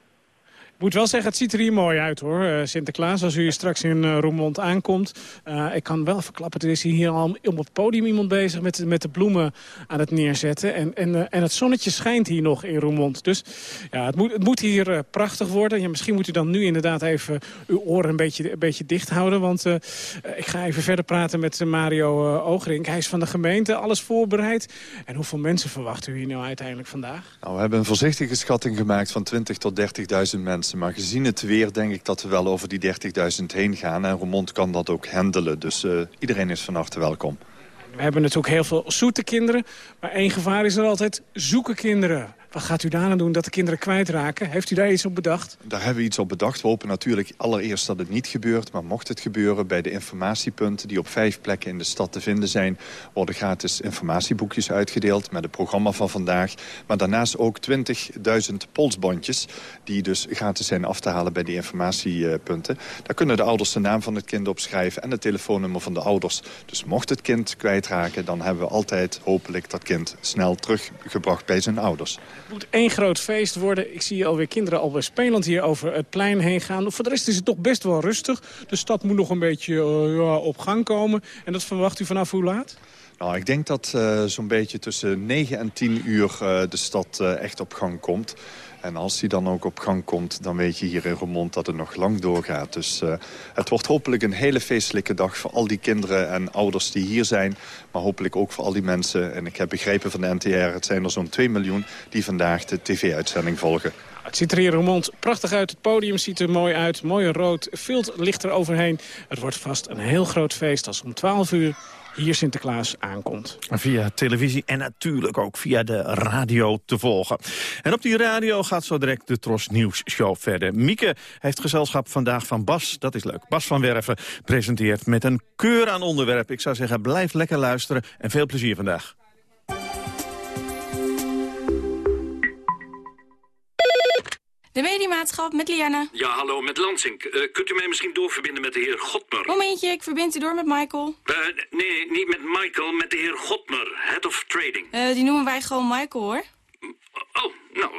Ik moet wel zeggen, het ziet er hier mooi uit hoor, uh, Sinterklaas. Als u hier straks in uh, Roermond aankomt. Uh, ik kan wel verklappen, er is hier al op het podium iemand bezig met, met de bloemen aan het neerzetten. En, en, en het zonnetje schijnt hier nog in Roermond. Dus ja, het moet, het moet hier prachtig worden. Ja, misschien moet u dan nu inderdaad even uw oren een beetje, een beetje dicht houden. Want ik ga even verder praten met Mario Oogrink. Hij is van de gemeente, alles voorbereid. En hoeveel mensen verwacht u hier nou uiteindelijk vandaag? Nou, we hebben een voorzichtige schatting gemaakt van 20.000 tot 30.000 mensen. Maar gezien het weer denk ik dat we wel over die 30.000 heen gaan. En Roermond kan dat ook handelen. Dus uh, iedereen is van harte welkom. We hebben natuurlijk heel veel zoete kinderen. Maar één gevaar is er altijd, zoeken kinderen. Wat gaat u daarna doen dat de kinderen kwijtraken? Heeft u daar iets op bedacht? Daar hebben we iets op bedacht. We hopen natuurlijk allereerst dat het niet gebeurt. Maar mocht het gebeuren bij de informatiepunten die op vijf plekken in de stad te vinden zijn... worden gratis informatieboekjes uitgedeeld met het programma van vandaag. Maar daarnaast ook 20.000 polsbandjes die dus gratis zijn af te halen bij die informatiepunten. Daar kunnen de ouders de naam van het kind opschrijven en het telefoonnummer van de ouders. Dus mocht het kind kwijtraken, dan hebben we altijd hopelijk dat kind snel teruggebracht bij zijn ouders. Het moet één groot feest worden. Ik zie alweer kinderen alweer spelend hier over het plein heen gaan. Voor de rest is het toch best wel rustig. De stad moet nog een beetje uh, ja, op gang komen. En dat verwacht u vanaf hoe laat? Nou, ik denk dat uh, zo'n beetje tussen 9 en 10 uur uh, de stad echt op gang komt. En als die dan ook op gang komt, dan weet je hier in Roermond dat het nog lang doorgaat. Dus uh, het wordt hopelijk een hele feestelijke dag voor al die kinderen en ouders die hier zijn. Maar hopelijk ook voor al die mensen. En ik heb begrepen van de NTR, het zijn er zo'n 2 miljoen die vandaag de tv-uitzending volgen. Het ziet er hier in Roermond prachtig uit. Het podium ziet er mooi uit. Mooi rood. Veel licht er overheen. Het wordt vast een heel groot feest als om 12 uur hier Sinterklaas aankomt. Via televisie en natuurlijk ook via de radio te volgen. En op die radio gaat zo direct de Tros Nieuws Show verder. Mieke heeft gezelschap vandaag van Bas, dat is leuk. Bas van Werven presenteert met een keur aan onderwerpen. Ik zou zeggen, blijf lekker luisteren en veel plezier vandaag. De mediamaatschap met Lianne. Ja, hallo, met Lansing. Uh, kunt u mij misschien doorverbinden met de heer Godmer? Momentje, ik verbind u door met Michael. Uh, nee, niet met Michael, met de heer Godmer, Head of Trading. Uh, die noemen wij gewoon Michael, hoor. Oh, nou,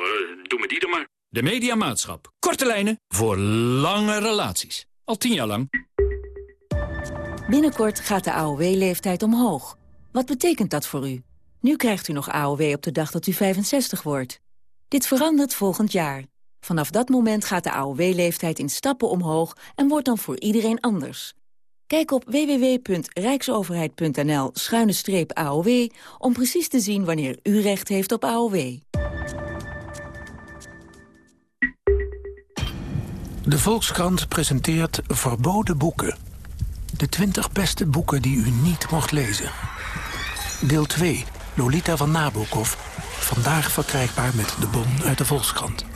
doe me die dan maar. De mediamaatschap. Korte lijnen voor lange relaties. Al tien jaar lang. Binnenkort gaat de AOW-leeftijd omhoog. Wat betekent dat voor u? Nu krijgt u nog AOW op de dag dat u 65 wordt. Dit verandert volgend jaar. Vanaf dat moment gaat de AOW-leeftijd in stappen omhoog en wordt dan voor iedereen anders. Kijk op www.rijksoverheid.nl-aow om precies te zien wanneer u recht heeft op AOW. De Volkskrant presenteert Verboden Boeken. De 20 beste boeken die u niet mocht lezen. Deel 2, Lolita van Nabokov. Vandaag verkrijgbaar met de bon uit de Volkskrant.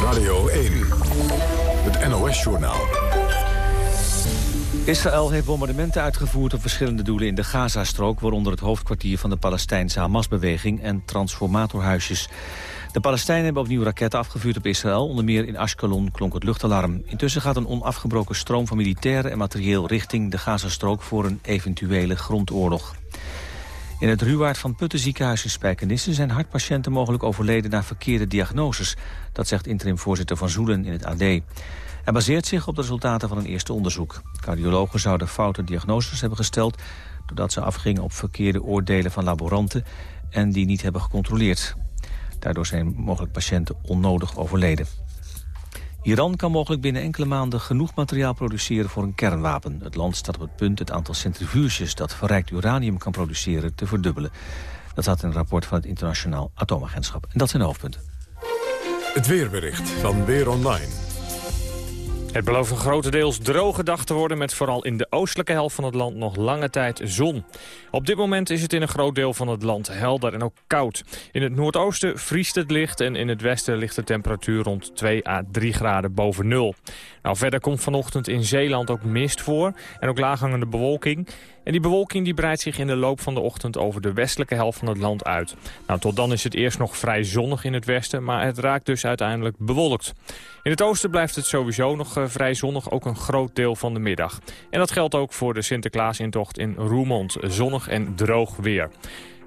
Radio 1. Het NOS-journaal. Israël heeft bombardementen uitgevoerd op verschillende doelen in de Gazastrook... waaronder het hoofdkwartier van de Palestijnse Hamas-beweging en transformatorhuisjes. De Palestijnen hebben opnieuw raketten afgevuurd op Israël. Onder meer in Ashkelon klonk het luchtalarm. Intussen gaat een onafgebroken stroom van militairen en materieel... richting de Gazastrook voor een eventuele grondoorlog. In het Ruwaard van Putten ziekenhuis in Spijkenisse... zijn hartpatiënten mogelijk overleden na verkeerde diagnoses. Dat zegt interim-voorzitter Van Zoelen in het AD. Hij baseert zich op de resultaten van een eerste onderzoek. Cardiologen zouden foute diagnoses hebben gesteld... doordat ze afgingen op verkeerde oordelen van laboranten... en die niet hebben gecontroleerd. Daardoor zijn mogelijk patiënten onnodig overleden. Iran kan mogelijk binnen enkele maanden genoeg materiaal produceren voor een kernwapen. Het land staat op het punt het aantal centrifuges dat verrijkt uranium kan produceren te verdubbelen. Dat staat in een rapport van het Internationaal Atoomagentschap. En dat zijn hoofdpunten. Het weerbericht van Weer Online. Het belooft grotendeels droge dag te worden... met vooral in de oostelijke helft van het land nog lange tijd zon. Op dit moment is het in een groot deel van het land helder en ook koud. In het noordoosten vriest het licht en in het westen ligt de temperatuur rond 2 à 3 graden boven nul. Nou, verder komt vanochtend in Zeeland ook mist voor en ook laaghangende bewolking. En die bewolking die breidt zich in de loop van de ochtend over de westelijke helft van het land uit. Nou, tot dan is het eerst nog vrij zonnig in het westen, maar het raakt dus uiteindelijk bewolkt. In het oosten blijft het sowieso nog uh, vrij zonnig, ook een groot deel van de middag. En dat geldt ook voor de Sinterklaasintocht in Roermond. Zonnig en droog weer.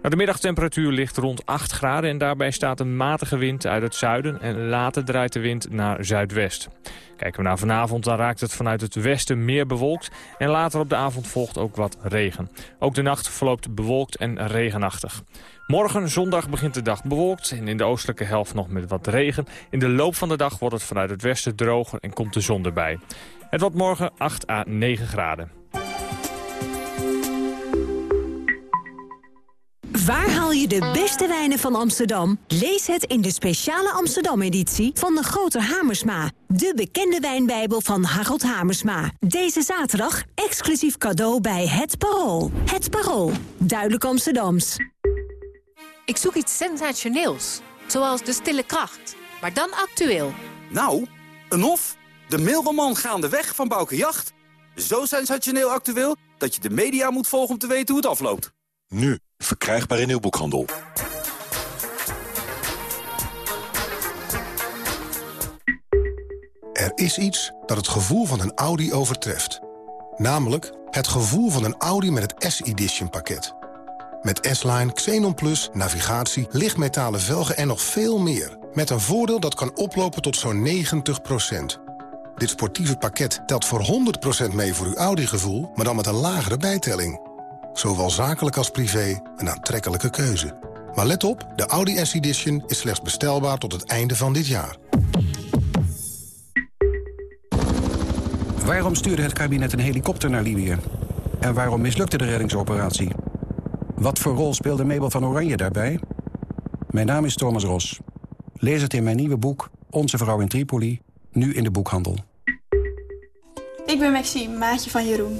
Nou, de middagtemperatuur ligt rond 8 graden en daarbij staat een matige wind uit het zuiden en later draait de wind naar zuidwest. Kijken we naar vanavond, dan raakt het vanuit het westen meer bewolkt en later op de avond volgt ook wat regen. Ook de nacht verloopt bewolkt en regenachtig. Morgen, zondag, begint de dag bewolkt en in de oostelijke helft nog met wat regen. In de loop van de dag wordt het vanuit het westen droger en komt de zon erbij. Het wordt morgen 8 à 9 graden. Waar haal je de beste wijnen van Amsterdam? Lees het in de speciale Amsterdam-editie van de Grote Hamersma. De bekende wijnbijbel van Harold Hamersma. Deze zaterdag exclusief cadeau bij Het Parool. Het Parool. Duidelijk Amsterdams. Ik zoek iets sensationeels. Zoals De Stille Kracht. Maar dan actueel. Nou, een hof. De mailroman Gaandeweg van Bouke Jacht. Zo sensationeel actueel dat je de media moet volgen om te weten hoe het afloopt. Nu, verkrijgbaar in uw boekhandel. Er is iets dat het gevoel van een Audi overtreft. Namelijk het gevoel van een Audi met het S-Edition pakket. Met S-Line, Xenon Plus, navigatie, lichtmetalen velgen en nog veel meer. Met een voordeel dat kan oplopen tot zo'n 90%. Dit sportieve pakket telt voor 100% mee voor uw Audi-gevoel... maar dan met een lagere bijtelling. Zowel zakelijk als privé een aantrekkelijke keuze. Maar let op, de Audi S-Edition is slechts bestelbaar tot het einde van dit jaar. Waarom stuurde het kabinet een helikopter naar Libië? En waarom mislukte de reddingsoperatie? Wat voor rol speelde Mabel van Oranje daarbij? Mijn naam is Thomas Ros. Lees het in mijn nieuwe boek Onze Vrouw in Tripoli, nu in de boekhandel. Ik ben Maxime, maatje van Jeroen.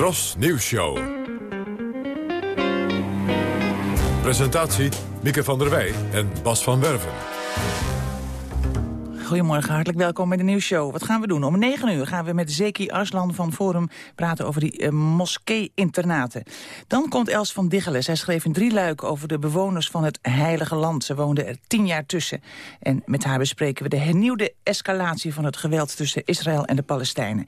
Tros Nieuws Show. Presentatie Mieke van der Wij en Bas van Werven. Goedemorgen, hartelijk welkom bij de nieuwsshow. Wat gaan we doen? Om 9 uur gaan we met Zeki Arslan van Forum praten over die uh, moskee-internaten. Dan komt Els van Diggelen. Zij schreef in drie luiken over de bewoners van het Heilige Land. Ze woonden er tien jaar tussen. En met haar bespreken we de hernieuwde escalatie van het geweld tussen Israël en de Palestijnen.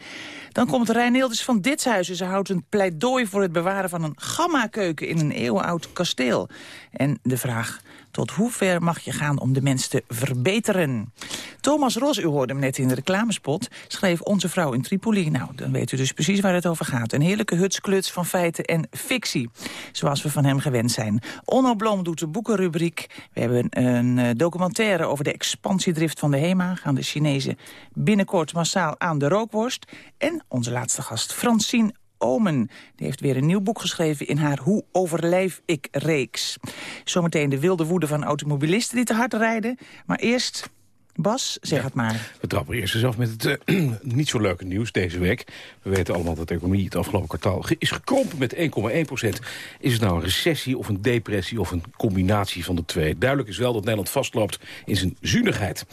Dan komt Reinilders van Ditshuizen. Ze houdt een pleidooi voor het bewaren van een gamma-keuken in een eeuwenoud kasteel. En de vraag... Tot hoe ver mag je gaan om de mens te verbeteren? Thomas Ros, u hoorde hem net in de reclamespot, schreef Onze Vrouw in Tripoli. Nou, dan weet u dus precies waar het over gaat. Een heerlijke hutskluts van feiten en fictie, zoals we van hem gewend zijn. Onno Blom doet de boekenrubriek. We hebben een uh, documentaire over de expansiedrift van de HEMA. Gaan de Chinezen binnenkort massaal aan de rookworst. En onze laatste gast, Francine Omen. Die heeft weer een nieuw boek geschreven in haar Hoe overleef ik reeks. Zometeen de wilde woede van automobilisten die te hard rijden. Maar eerst... Bas, zeg het maar. We trappen eerst eens af met het uh, [CLEARS THROAT] niet zo leuke nieuws deze week. We weten allemaal dat de economie het afgelopen kwartaal is gekrompen met 1,1 procent. Is het nou een recessie of een depressie of een combinatie van de twee? Duidelijk is wel dat Nederland vastloopt in zijn zuinigheid.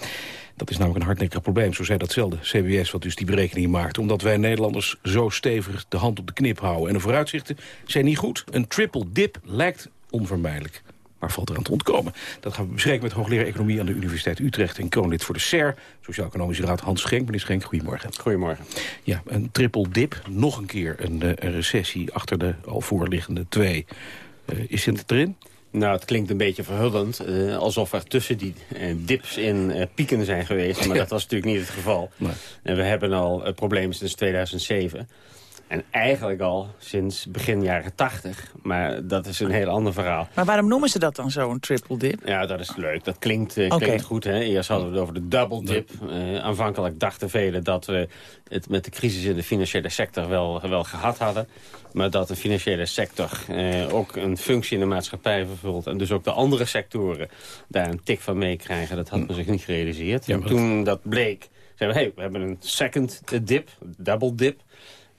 Dat is namelijk een hardnekkig probleem, zo zei datzelfde CBS... wat dus die berekening maakt. Omdat wij Nederlanders zo stevig de hand op de knip houden. En de vooruitzichten zijn niet goed. Een triple dip lijkt onvermijdelijk. Maar valt eraan te ontkomen. Dat gaan we bespreken met hoogleraar Economie aan de Universiteit Utrecht... en kroonlid voor de SER, Sociaal-Economische Raad Hans Schenk. Meneer Schenk, goedemorgen. Goedemorgen. Ja, een triple dip, nog een keer een, eh, een recessie achter de al voorliggende twee. Uh, is het erin? Nou, het klinkt een beetje verhullend. Uh, alsof er tussen die uh, dips in uh, pieken zijn geweest. Maar [LAUGHS] dat was natuurlijk niet het geval. Nee. En we hebben al het probleem sinds 2007. En eigenlijk al sinds begin jaren 80. Maar dat is een heel ander verhaal. Maar waarom noemen ze dat dan zo, een triple dip? Ja, dat is leuk. Dat klinkt, uh, okay. klinkt goed. Hè? Eerst hadden we het over de double dip. Uh, aanvankelijk dachten velen dat we het met de crisis in de financiële sector wel, wel gehad hadden. Maar dat de financiële sector uh, ook een functie in de maatschappij vervult. En dus ook de andere sectoren daar een tik van meekrijgen. Dat had men zich niet gerealiseerd. Ja, en toen dat bleek, zeiden we, hey, we hebben een second dip, double dip.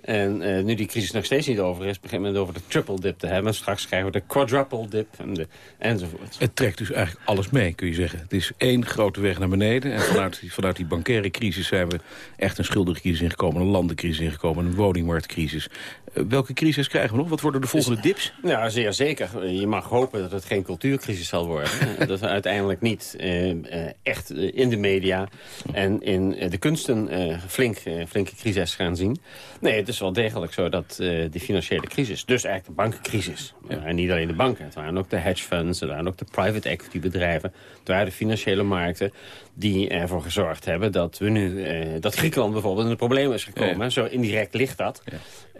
En uh, nu die crisis nog steeds niet over is... begint men over de triple dip te hebben. Straks krijgen we de quadruple dip en de, enzovoort. Het trekt dus eigenlijk alles mee, kun je zeggen. Het is één grote weg naar beneden. En vanuit, [LAUGHS] vanuit die bankaire crisis zijn we echt een schuldencrisis ingekomen... een landencrisis ingekomen, een woningmarktcrisis. Uh, welke crisis krijgen we nog? Wat worden de volgende dips? Ja, zeer zeker. Je mag hopen dat het geen cultuurcrisis zal worden. [LAUGHS] dat we uiteindelijk niet uh, echt in de media en in de kunsten flink, flinke crisis gaan zien. Nee, is wel degelijk zo dat uh, die financiële crisis, dus eigenlijk de bankencrisis... Ja. en niet alleen de banken, het waren ook de hedge funds... het waren ook de private equity bedrijven... het waren de financiële markten die ervoor gezorgd hebben... dat, we nu, uh, dat Griekenland bijvoorbeeld in de problemen is gekomen. Ja. Zo indirect ligt dat. Ja.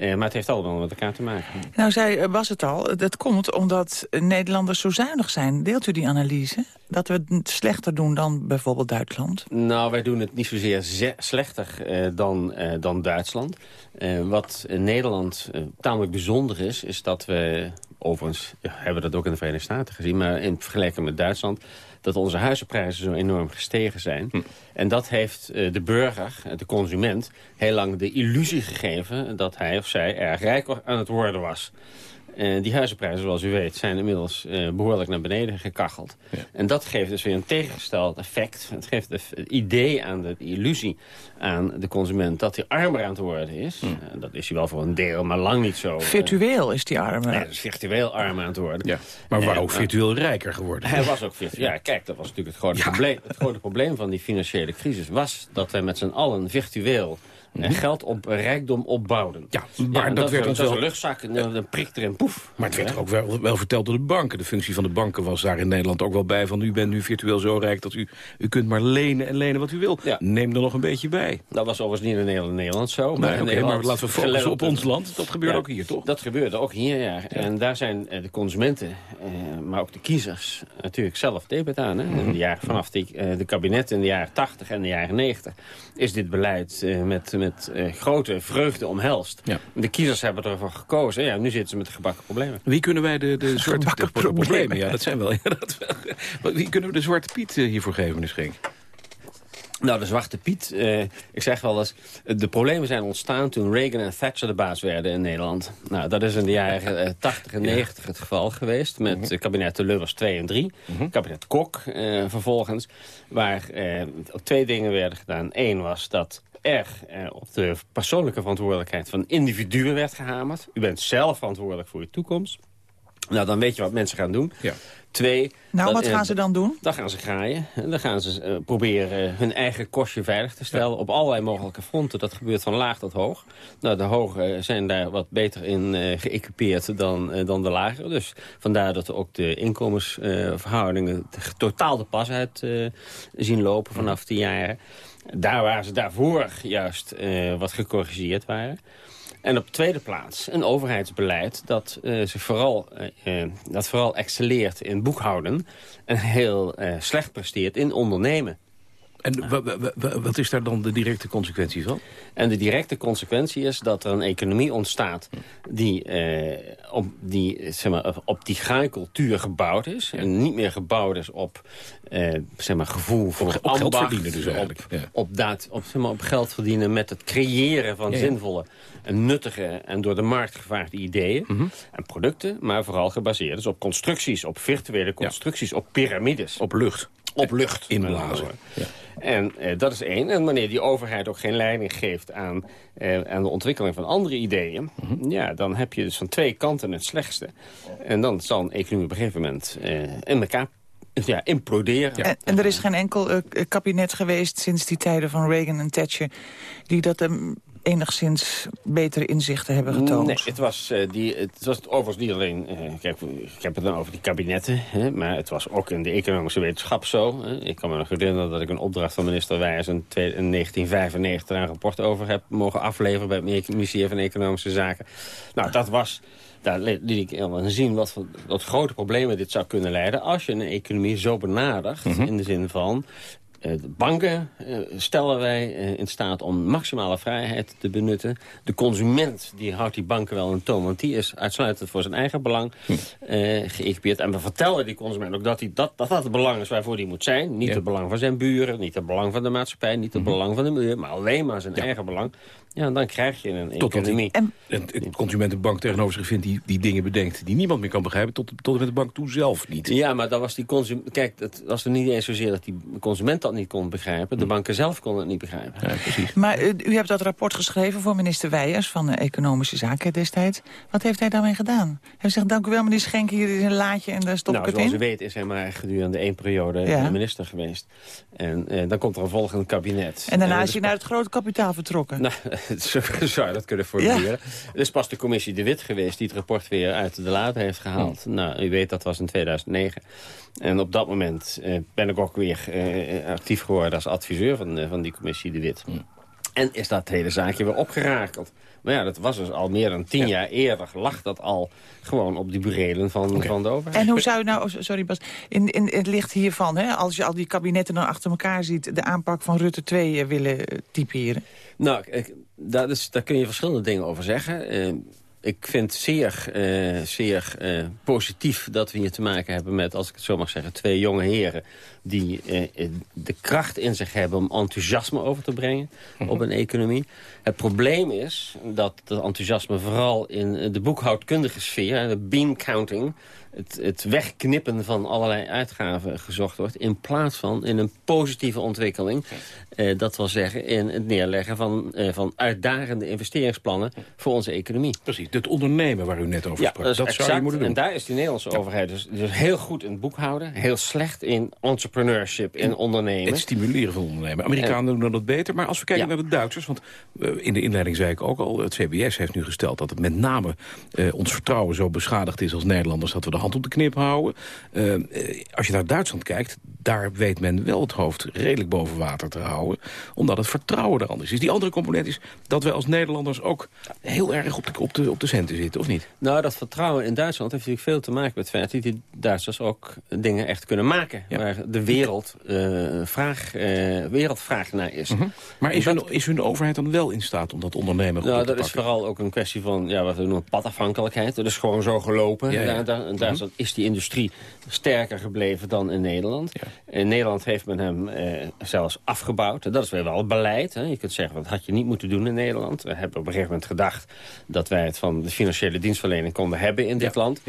Uh, maar het heeft allemaal met elkaar te maken. Nou, zei Bas het al, dat komt omdat Nederlanders zo zuinig zijn. Deelt u die analyse? Dat we het slechter doen dan bijvoorbeeld Duitsland? Nou, wij doen het niet zozeer slechter dan, dan Duitsland. Uh, wat in Nederland uh, tamelijk bijzonder is, is dat we... Overigens ja, hebben we dat ook in de Verenigde Staten gezien... maar in vergelijking met Duitsland... dat onze huizenprijzen zo enorm gestegen zijn. Hm. En dat heeft uh, de burger, de consument... heel lang de illusie gegeven dat hij of zij erg rijk aan het worden was. Uh, die huizenprijzen, zoals u weet, zijn inmiddels uh, behoorlijk naar beneden gekacheld. Ja. En dat geeft dus weer een tegengesteld effect. Het geeft het idee aan de, de illusie aan de consument dat hij armer aan het worden is. Hmm. Uh, dat is hij wel voor een deel, maar lang niet zo. Virtueel is die armer. Nee, is virtueel arm aan het worden. Ja. Maar waar ook virtueel rijker geworden. Hij was ook virtueel. Ja, kijk, dat was natuurlijk het grote, ja. probleem, het grote probleem van die financiële crisis. Was dat wij met z'n allen virtueel en geld op rijkdom opbouwden. Ja, maar ja, dat, dat, werd ons wel... een luchtzak, een prik er en poef. Maar het werd ook wel, wel verteld door de banken. De functie van de banken was daar in Nederland ook wel bij... van u bent nu virtueel zo rijk dat u, u kunt maar lenen en lenen wat u wil. Ja. Neem er nog een beetje bij. Dat was overigens niet in Nederland zo. Maar, nee, okay, Nederland, maar laten we focussen op ons land. Dat gebeurt ja, ook hier, toch? Dat gebeurde ook hier, ja. En daar zijn de consumenten, eh, maar ook de kiezers... natuurlijk zelf debet aan. Hè? In de jaren, vanaf die, uh, de kabinet in de jaren 80 en de jaren 90... is dit beleid met met eh, grote vreugde omhelst. De kiezers hebben ervoor gekozen. Ja, nu zitten ze met de gebakken problemen. Wie kunnen wij de, de zwarte problemen? Ja, dat zijn wel. [LAUGHS] Ja, dat wel. Wie kunnen we de zwarte Piet eh, hiervoor geven, meneer Schenk? Nou, de Zwarte Piet, eh, ik zeg wel eens... de problemen zijn ontstaan toen Reagan en Thatcher de baas werden in Nederland. Nou, dat is in de jaren eh, 80 en 90 het geval geweest... met mm kabinetten Lubbers 2 en 3. Mm Kabinet Kok eh, vervolgens, waar eh, twee dingen werden gedaan. Eén was dat er eh, op de persoonlijke verantwoordelijkheid van individuen werd gehamerd. U bent zelf verantwoordelijk voor uw toekomst. Nou, dan weet je wat mensen gaan doen. Ja. Twee... Nou, dat, wat gaan eh, ze dan doen? Dan gaan ze graaien. En dan gaan ze eh, proberen hun eigen kostje veilig te stellen... op allerlei mogelijke fronten. Dat gebeurt van laag tot hoog. Nou, de hoge zijn daar wat beter in uh, geëquipeerd dan, uh, dan de lagere. Dus vandaar dat ook de inkomensverhoudingen totaal de pas uit zien lopen vanaf die jaren. Daar waar ze daarvoor juist wat gecorrigeerd waren... En op tweede plaats een overheidsbeleid dat, uh, zich vooral, uh, dat vooral excelleert in boekhouden... en heel slecht presteert in ondernemen. En wat is daar dan de directe consequentie van? En de directe consequentie is dat er een economie ontstaat... die, eh, op, die, zeg maar, op die graaikultuur gebouwd is. En niet meer gebouwd is op eh, zeg maar, gevoel voor op geld verdienen dus eigenlijk. Op, ja. op, daad, op, zeg maar, op geld verdienen met het creëren van ja, ja. zinvolle... en nuttige en door de markt gevaarde ideeën Mhm. mm -hmm. en producten... maar vooral gebaseerd dus op constructies, op virtuele constructies... op piramides. Op lucht. Op lucht. Inblazen. Ja. En eh, dat is één. En wanneer die overheid ook geen leiding geeft aan, eh, aan de ontwikkeling van andere ideeën... Mhm. Mm -hmm. ja, dan heb je dus van twee kanten het slechtste. En dan zal een economie op een gegeven moment eh, in elkaar ja, imploderen. En, en, er is geen enkel uh, kabinet geweest sinds die tijden van Reagan en Thatcher... die dat um, enigszins betere inzichten hebben getoond. Nee, het was, uh, die, het was overigens niet alleen... Uh, kijk, ik heb het dan over die kabinetten... Hè, maar het was ook in de economische wetenschap zo. Hè. Ik kan me nog herinneren dat ik een opdracht van minister Wijers... in, in 1995 een rapport over heb mogen afleveren... bij het ministerie van Economische Zaken. Nou, dat was... Daar liet ik helemaal zien wat, voor, wat grote problemen dit zou kunnen leiden... als je een economie zo benadert, mm -hmm. in de zin van... Uh, de banken uh, stellen wij uh, in staat om maximale vrijheid te benutten. De consument die houdt die banken wel in toon, want die is uitsluitend voor zijn eigen belang hm. geëquipeerd. En we vertellen die consument ook dat, dat, dat dat het belang is waarvoor die moet zijn. Niet ja. het belang van zijn buren, niet het belang van de maatschappij, niet het -hmm. belang van de milieu, maar alleen maar zijn ja. eigen belang. Ja, dan krijg je een tot economie. En de consumentenbank tegenover zich vindt die, die dingen bedenkt... die niemand meer kan begrijpen, tot, tot en met de bank toe zelf niet. Ja, maar dan was die consument... Kijk, het was er niet eens zozeer dat die consument dat niet kon begrijpen. De banken zelf konden het niet begrijpen. Ja, precies. Maar uh, u hebt dat rapport geschreven voor minister Weijers... van de Economische Zaken destijds. Wat heeft hij daarmee gedaan? Hij heeft gezegd, dank u wel meneer Schenk, hier is een laadje en daar stop nou, ik het in. Zoals u weet is hij maar gedurende één periode ja. minister geweest. En uh, dan komt er een volgend kabinet. En daarna is hij naar het grote kapitaal vertrokken. Nou, [LAUGHS] zou dat kunnen formuleren. Ja. Er is pas de commissie De Wit geweest die het rapport weer uit de laad heeft gehaald. Hmm. Nou, u weet, dat was in 2009. En op dat moment uh, ben ik ook weer uh, actief geworden als adviseur van, uh, van die commissie De Wit. Hmm. En is dat hele zaakje weer opgerakeld. Maar ja, dat was dus al meer dan tien ja. jaar eerder. Lag dat al gewoon op die burelen van, okay. van de overheid. En hoe zou je nou, sorry Bas, in, in het licht hiervan... Hè, als je al die kabinetten dan achter elkaar ziet... de aanpak van Rutte 2 willen typeren? Nou, ik, daar, is, daar kun je verschillende dingen over zeggen. Uh, ik vind zeer, uh, zeer uh, positief dat we hier te maken hebben met, als ik het zo mag zeggen, twee jonge heren die uh, de kracht in zich hebben om enthousiasme over te brengen op een economie. Het probleem is dat dat enthousiasme vooral in de boekhoudkundige sfeer, de bean counting, het, het wegknippen van allerlei uitgaven gezocht wordt... in plaats van in een positieve ontwikkeling. Uh, dat wil zeggen in het neerleggen van, uh, van uitdagende investeringsplannen... voor onze economie. Precies, het ondernemen waar u net over sprak. Ja, dat, dat zou je moeten doen. En daar is die Nederlandse ja. overheid dus, dus heel goed in het boekhouden. Heel slecht in entrepreneurship, in ondernemen. Het stimuleren van ondernemen. Amerikanen en, doen dat beter. Maar als we kijken ja. naar de Duitsers... want uh, in de inleiding zei ik ook al... het CBS heeft nu gesteld dat het met name ons vertrouwen zo beschadigd is als Nederlanders... dat we de hand op de knip houden. Eh, eh, als je naar Duitsland kijkt, daar weet men wel het hoofd redelijk boven water te houden. Omdat het vertrouwen er anders is. Die andere component is dat wij als Nederlanders ook heel erg op de, op de, op de centen zitten, of niet? Nou, dat vertrouwen in Duitsland heeft natuurlijk veel te maken met het feit... dat die Duitsers ook dingen echt kunnen maken. Waar de wereld, uh, vraag, uh, wereldvraag naar is. Mhm. Maar is, hun, is hun overheid dan wel in staat om dat ondernemen nou, goed te dat is vooral ook een kwestie van ja, wat we noemen padafhankelijkheid. Dat is gewoon zo gelopen. Ja, ja. Daar, daar. Duitsland is die industrie sterker gebleven dan in Nederland. In Nederland heeft men hem eh, zelfs afgebouwd. Dat is weer wel beleid. Hè. Je kunt zeggen, dat had je niet moeten doen in Nederland. We hebben op een gegeven moment gedacht... dat wij het van de financiële dienstverlening konden hebben in dit land.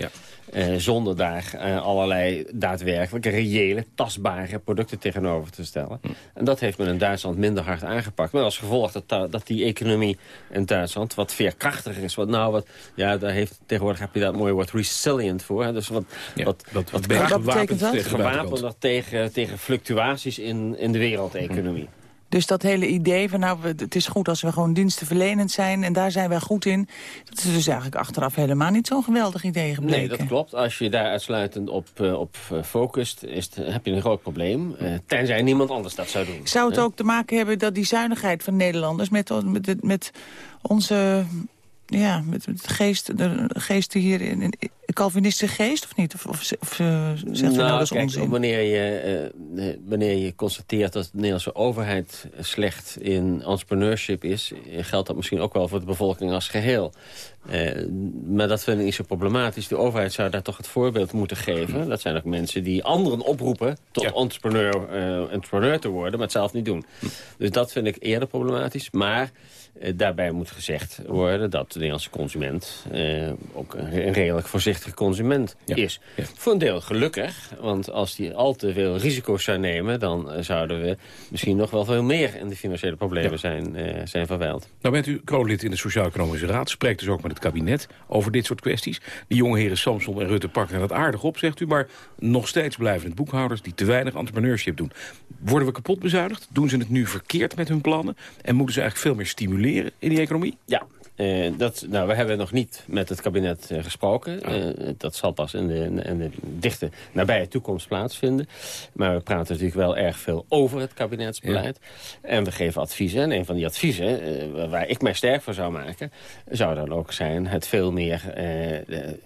Eh, zonder daar eh, allerlei daadwerkelijke, reële, tastbare producten tegenover te stellen. Hm. En dat heeft men in Duitsland minder hard aangepakt. Maar als gevolg dat, da- dat die economie in Duitsland wat veerkrachtiger is. Wat, nou, wat, ja, daar heeft, tegenwoordig heb je dat mooie woord resilient voor. Hè? Dus wat, wat, wat, wat beter gewapend gewapend tegen tegen, fluctuaties in, in de wereldeconomie. Dus dat hele idee van nou, we- het is goed als we gewoon dienstenverlenend zijn... en daar zijn wij goed in, dat is dus eigenlijk achteraf helemaal niet zo'n geweldig idee gebleken. Nee, dat klopt. Als je daar uitsluitend op, eh, op eh, focust, is het- heb je een groot probleem. Eh, tenzij niemand anders dat zou doen. Zou het Hè? ook te maken hebben dat die zuinigheid van Nederlanders... met, met, met onze ja, met, met de geest, de geest hier in, in Calvinistische geest, of niet? Of, of, of eh, zegt u nou, dat is kijk, onzin? Wanneer je, eh, eh, wanneer je constateert dat de Nederlandse overheid slecht in entrepreneurship is... geldt dat misschien ook wel voor de bevolking als geheel. Eh, maar dat vind ik niet zo problematisch. De overheid zou daar toch het voorbeeld moeten geven. Dat zijn ook mensen die anderen oproepen tot entrepreneur, eh, entrepreneur te worden... maar het zelf niet doen. Dus dat vind ik eerder problematisch. Maar daarbij moet gezegd worden dat de Nederlandse consument... eh, ook een, redelijk voorzichtige consument is. Voor een deel gelukkig, want als die al te veel risico's zou nemen... dan eh, zouden we misschien nog wel veel meer in de financiële problemen zijn, eh, zijn verwijld. Nou bent u kroonlid in de Sociaal-Economische Raad. Spreekt dus ook met het kabinet over dit soort kwesties. Die jonge heren Samson en Rutte pakken het aardig op, zegt u. Maar nog steeds blijven het boekhouders die te weinig entrepreneurship doen. Worden we kapot bezuinigd? Doen ze het nu verkeerd met hun plannen? En moeten ze eigenlijk veel meer stimuleren in die economie? Ja, eh, dat, nou, we hebben nog niet met het kabinet eh, gesproken. Eh, dat zal pas in de, in de dichte nabije toekomst plaatsvinden. Maar we praten natuurlijk wel erg veel over het kabinetsbeleid. En we geven adviezen. En een van die adviezen, waar ik mij sterk voor zou maken... zou dan ook zijn het veel meer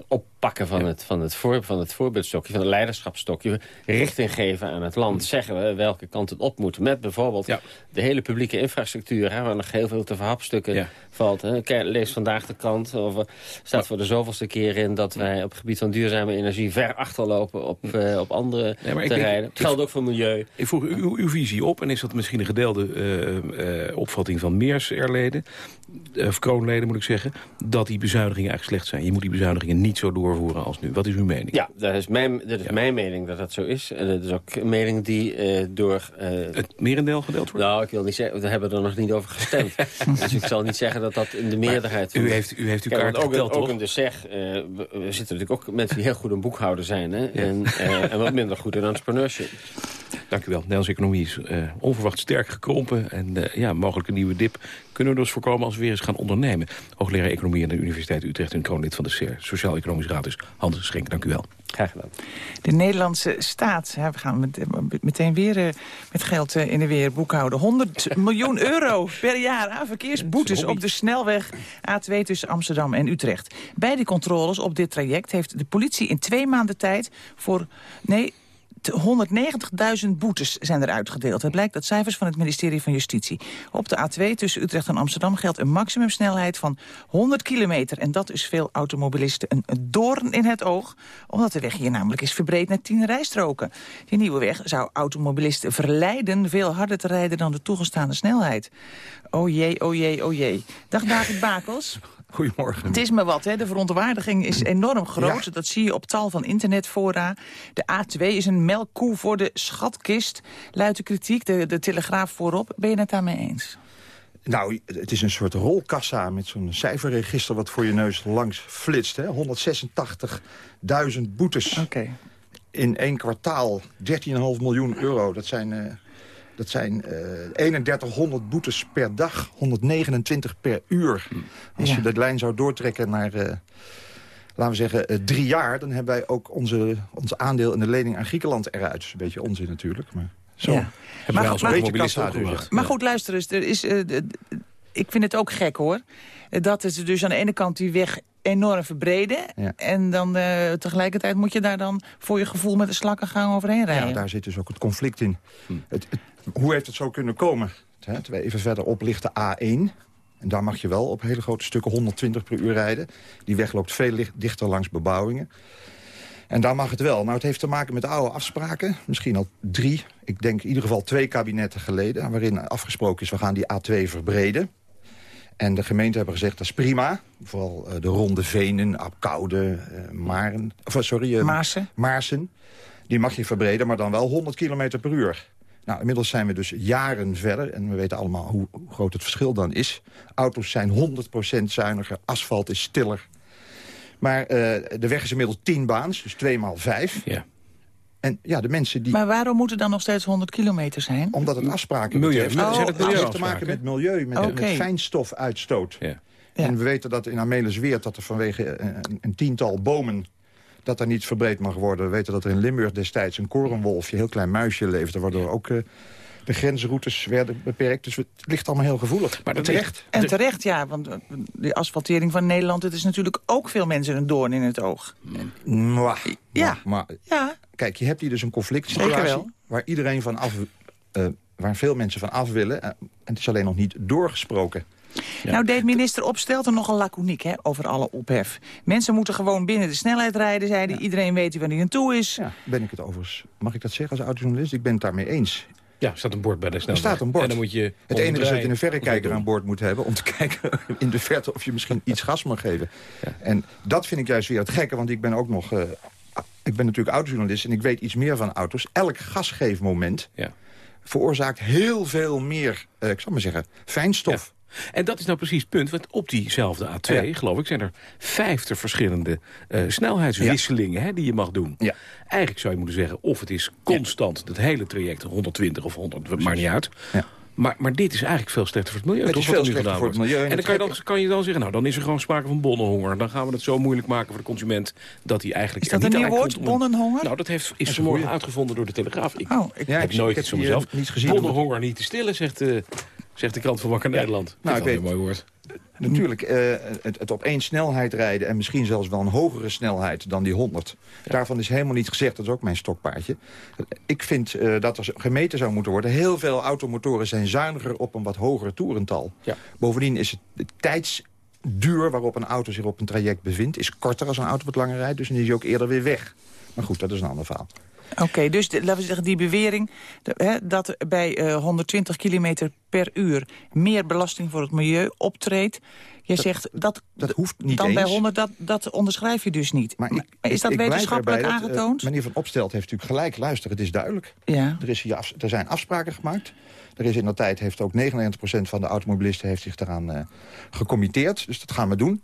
oppakken van, het, van, het voor, van het voorbeeldstokje... van het leiderschapsstokje, richting geven aan het land. Zeggen we welke kant het op moet. Met bijvoorbeeld de hele publieke infrastructuur... Hè, waar nog heel veel te verhapstukken valt. Hè. Lees vandaag de krant. Of, er staat voor de zoveelste keer in dat wij op het gebied van duurzame energie... ver achterlopen op, eh, op andere terreinen. denk- het geldt ook voor milieu. Ik vroeg uw, uw visie op, en is dat misschien een gedeelde eh, eh, opvatting van Meers-erleden, eh, of kroonleden moet ik zeggen, dat die bezuinigingen eigenlijk slecht zijn. Je moet die bezuinigingen niet zo doorvoeren als nu. Wat is uw mening? Ja, dat is, mijn, dat is mijn mening dat dat zo is. En dat is ook een mening die eh, door... het merendeel gedeeld wordt? Nou, ik wil niet zeggen, we hebben er nog niet over gestemd. [LAUGHS] dus ik zal niet zeggen dat dat in de meerderheid... u heeft- u heeft uw Kijk, kaart ook, geteld, ook in de SEG, we, we zitten natuurlijk ook mensen die heel goed een boekhouder zijn. Hè? En, eh, en wat minder goed in entrepreneurship. Dank u wel. De Nederlandse economie is eh, onverwacht sterk gekrompen. En eh, ja, mogelijk een nieuwe dip kunnen we dus voorkomen als we weer eens gaan ondernemen. Hoogleraar Economie aan de Universiteit Utrecht en kroonlid van de SER, Sociaal-Economische Raad. Dus Hans Schenk, dank u wel. Graag gedaan. De Nederlandse staat, hè, we gaan met, meteen weer eh, met geld eh, in de weer boekhouden. 100 [LAUGHS] miljoen euro per jaar aan verkeersboetes op de snelweg A2 tussen Amsterdam en Utrecht. Bij de controles op dit traject heeft de politie in twee maanden tijd voor... Nee, 190.000 boetes zijn er uitgedeeld. Het blijkt uit cijfers van het ministerie van Justitie. Op de A2 tussen Utrecht en Amsterdam geldt een maximumsnelheid van 100 kilometer. En dat is veel automobilisten een, doorn in het oog. Omdat de weg hier namelijk is verbreed naar 10 rijstroken. Die nieuwe weg zou automobilisten verleiden veel harder te rijden dan de toegestane snelheid. O jee, o jee, o jee. Dag Bakels. Goedemorgen. Het is me wat, hè. de verontwaardiging is enorm groot. Dat zie je op tal van internetfora. De A2 is een melkkoe voor de schatkist. Luidt de kritiek, de, de Telegraaf voorop. Ben je het daarmee eens? Nou, het is een soort rolkassa met zo'n cijferregister... wat voor je neus langs flitst. hè. 186.000 boetes in één kwartaal. 13,5 miljoen euro. Dat zijn, eh, dat zijn eh 3100 boetes per dag. 129 per uur. Als Ja. je dat lijn zou doortrekken naar... eh, laten we zeggen, eh, drie jaar... dan hebben wij ook onze, ons aandeel in de lening aan Griekenland eruit. Dat is een beetje onzin natuurlijk, maar zo. Ja. Hebben Maar als maar- beetje kassa dus. Maar goed, luister eens. Er is, eh, ik vind het ook gek, hoor. Dat is dus aan de ene kant die weg enorm verbreden. Ja. En dan eh, tegelijkertijd moet je daar dan voor je gevoel met de slakkengang overheen rijden. Ja, daar zit dus ook het conflict in. Het, het- hoe heeft het zo kunnen komen? Hè, terwijl even verderop ligt de A1. En daar mag je wel op hele grote stukken 120 per uur rijden. Die weg loopt veel dichter langs bebouwingen. En daar mag het wel. Nou, het heeft te maken met oude afspraken. Misschien al drie, ik denk in ieder geval twee kabinetten geleden... waarin afgesproken is, we gaan die A2 verbreden. En de gemeente hebben gezegd, dat is prima. Vooral eh, de Ronde Venen, Apkoude, eh Maren... Of, eh, sorry, eh, Maarsen. Maarsen. Die mag je verbreden, maar dan wel 100 km per uur. Nou, inmiddels zijn we dus jaren verder. En we weten allemaal hoe, hoe groot het verschil dan is. Auto's zijn 100% zuiniger, asfalt is stiller. Maar eh, de weg is inmiddels 10 baans, dus 2 maal 5. Ja. En ja, de mensen die... Maar waarom moet het dan nog steeds 100 kilometer zijn? Omdat het afspraken Milieu. betreft. Oh, zijn het heeft te maken met milieu, met, met fijnstofuitstoot. Ja. En we weten dat in Amelisweert dat er vanwege een, een tiental bomen dat er niet verbreed mag worden. We weten dat er in Limburg destijds een korenwolfje, een heel klein muisje leefde... waardoor ook eh, de grensroutes werden beperkt. Dus het ligt allemaal heel gevoelig. Maar dat terecht. En terecht, ja, want eh, de asfaltering van Nederland... het is natuurlijk ook veel mensen een doorn in het oog. Mwah, Ja. Maar, Ja, kijk, je hebt hier dus een conflict Zeker situatie... wel. waar iedereen van af... eh, waar veel mensen van af willen. en het is alleen nog niet doorgesproken. Nou deed minister Opstelten nogal laconiek hè, over alle ophef. Mensen moeten gewoon binnen de snelheid rijden, zei hij. Iedereen weet waar hij aan toe is. Ja, ben ik het overigens... Mag ik dat zeggen als autojournalist? Ik ben het daarmee eens. Ja, er staat een bord bij de Er snelheid. staat een bord. En dan moet je het enige is dat je een verrekijker aan boord moet hebben... om te [LAUGHS] kijken in de verte of je misschien iets gas mag geven. En dat vind ik juist weer het gekke, want ik ben ook nog... eh, ik ben natuurlijk autojournalist en ik weet iets meer van auto's. Elk gasgeefmoment Ja. veroorzaakt heel veel meer, eh, ik zal maar zeggen, fijnstof. En dat is nou precies het punt, want op diezelfde A2, Ja. geloof ik, zijn er vijftig verschillende eh, snelheidswisselingen hè, die je mag doen. Ja. Eigenlijk zou je moeten zeggen, of het is constant, het hele traject, 120 of 100, het maakt niet uit. Ja. Maar, maar dit is eigenlijk veel slechter voor het milieu. Het toch, is wat veel er nu slechter gedaan voor het wordt. milieu. En dan kan je, dan kan je dan zeggen, nou dan is er gewoon sprake van bonnenhonger. Dan gaan we het zo moeilijk maken voor de consument dat hij eigenlijk Is dat niet een nieuw woord, bonnenhonger? Nou, dat heeft, is vanmorgen uitgevonden door de Telegraaf. Ik Oh, ik- Ja, heb ik- nooit ik heb mezelf. niet gezien. Bonnenhonger niet te stillen, zegt, eh, zegt de krant van Wakker Nederland. Nou, ik weet- een mooi woord. Natuurlijk, eh, het, het op één snelheid rijden... en misschien zelfs wel een hogere snelheid dan die 100. Daarvan is helemaal niet gezegd, dat is ook mijn stokpaardje. Ik vind eh, dat er gemeten zou moeten worden. Heel veel automotoren zijn zuiniger op een wat hoger toerental. Ja. Bovendien is het tijdsduur waarop een auto zich op een traject bevindt... is korter als een auto wat langer rijdt, dus dan is hij ook eerder weer weg. Maar goed, dat is een ander verhaal. Oké, dus de- laten we zeggen die bewering de- hè, dat bij eh, 120 kilometer per uur meer belasting voor het milieu optreedt. Je zegt dat, dat hoeft niet dan bij eens. 100, dat, dat onderschrijf je dus niet. Maar, ik- is dat ik wetenschappelijk dat, eh, aangetoond? meneer Van Opstelt heeft natuurlijk gelijk. Luister, het is duidelijk. ja. Er, is hier af- er zijn afspraken gemaakt. Er is in de tijd heeft ook 99% van de automobilisten heeft zich daaraan eh gecommitteerd. Dus dat gaan we doen.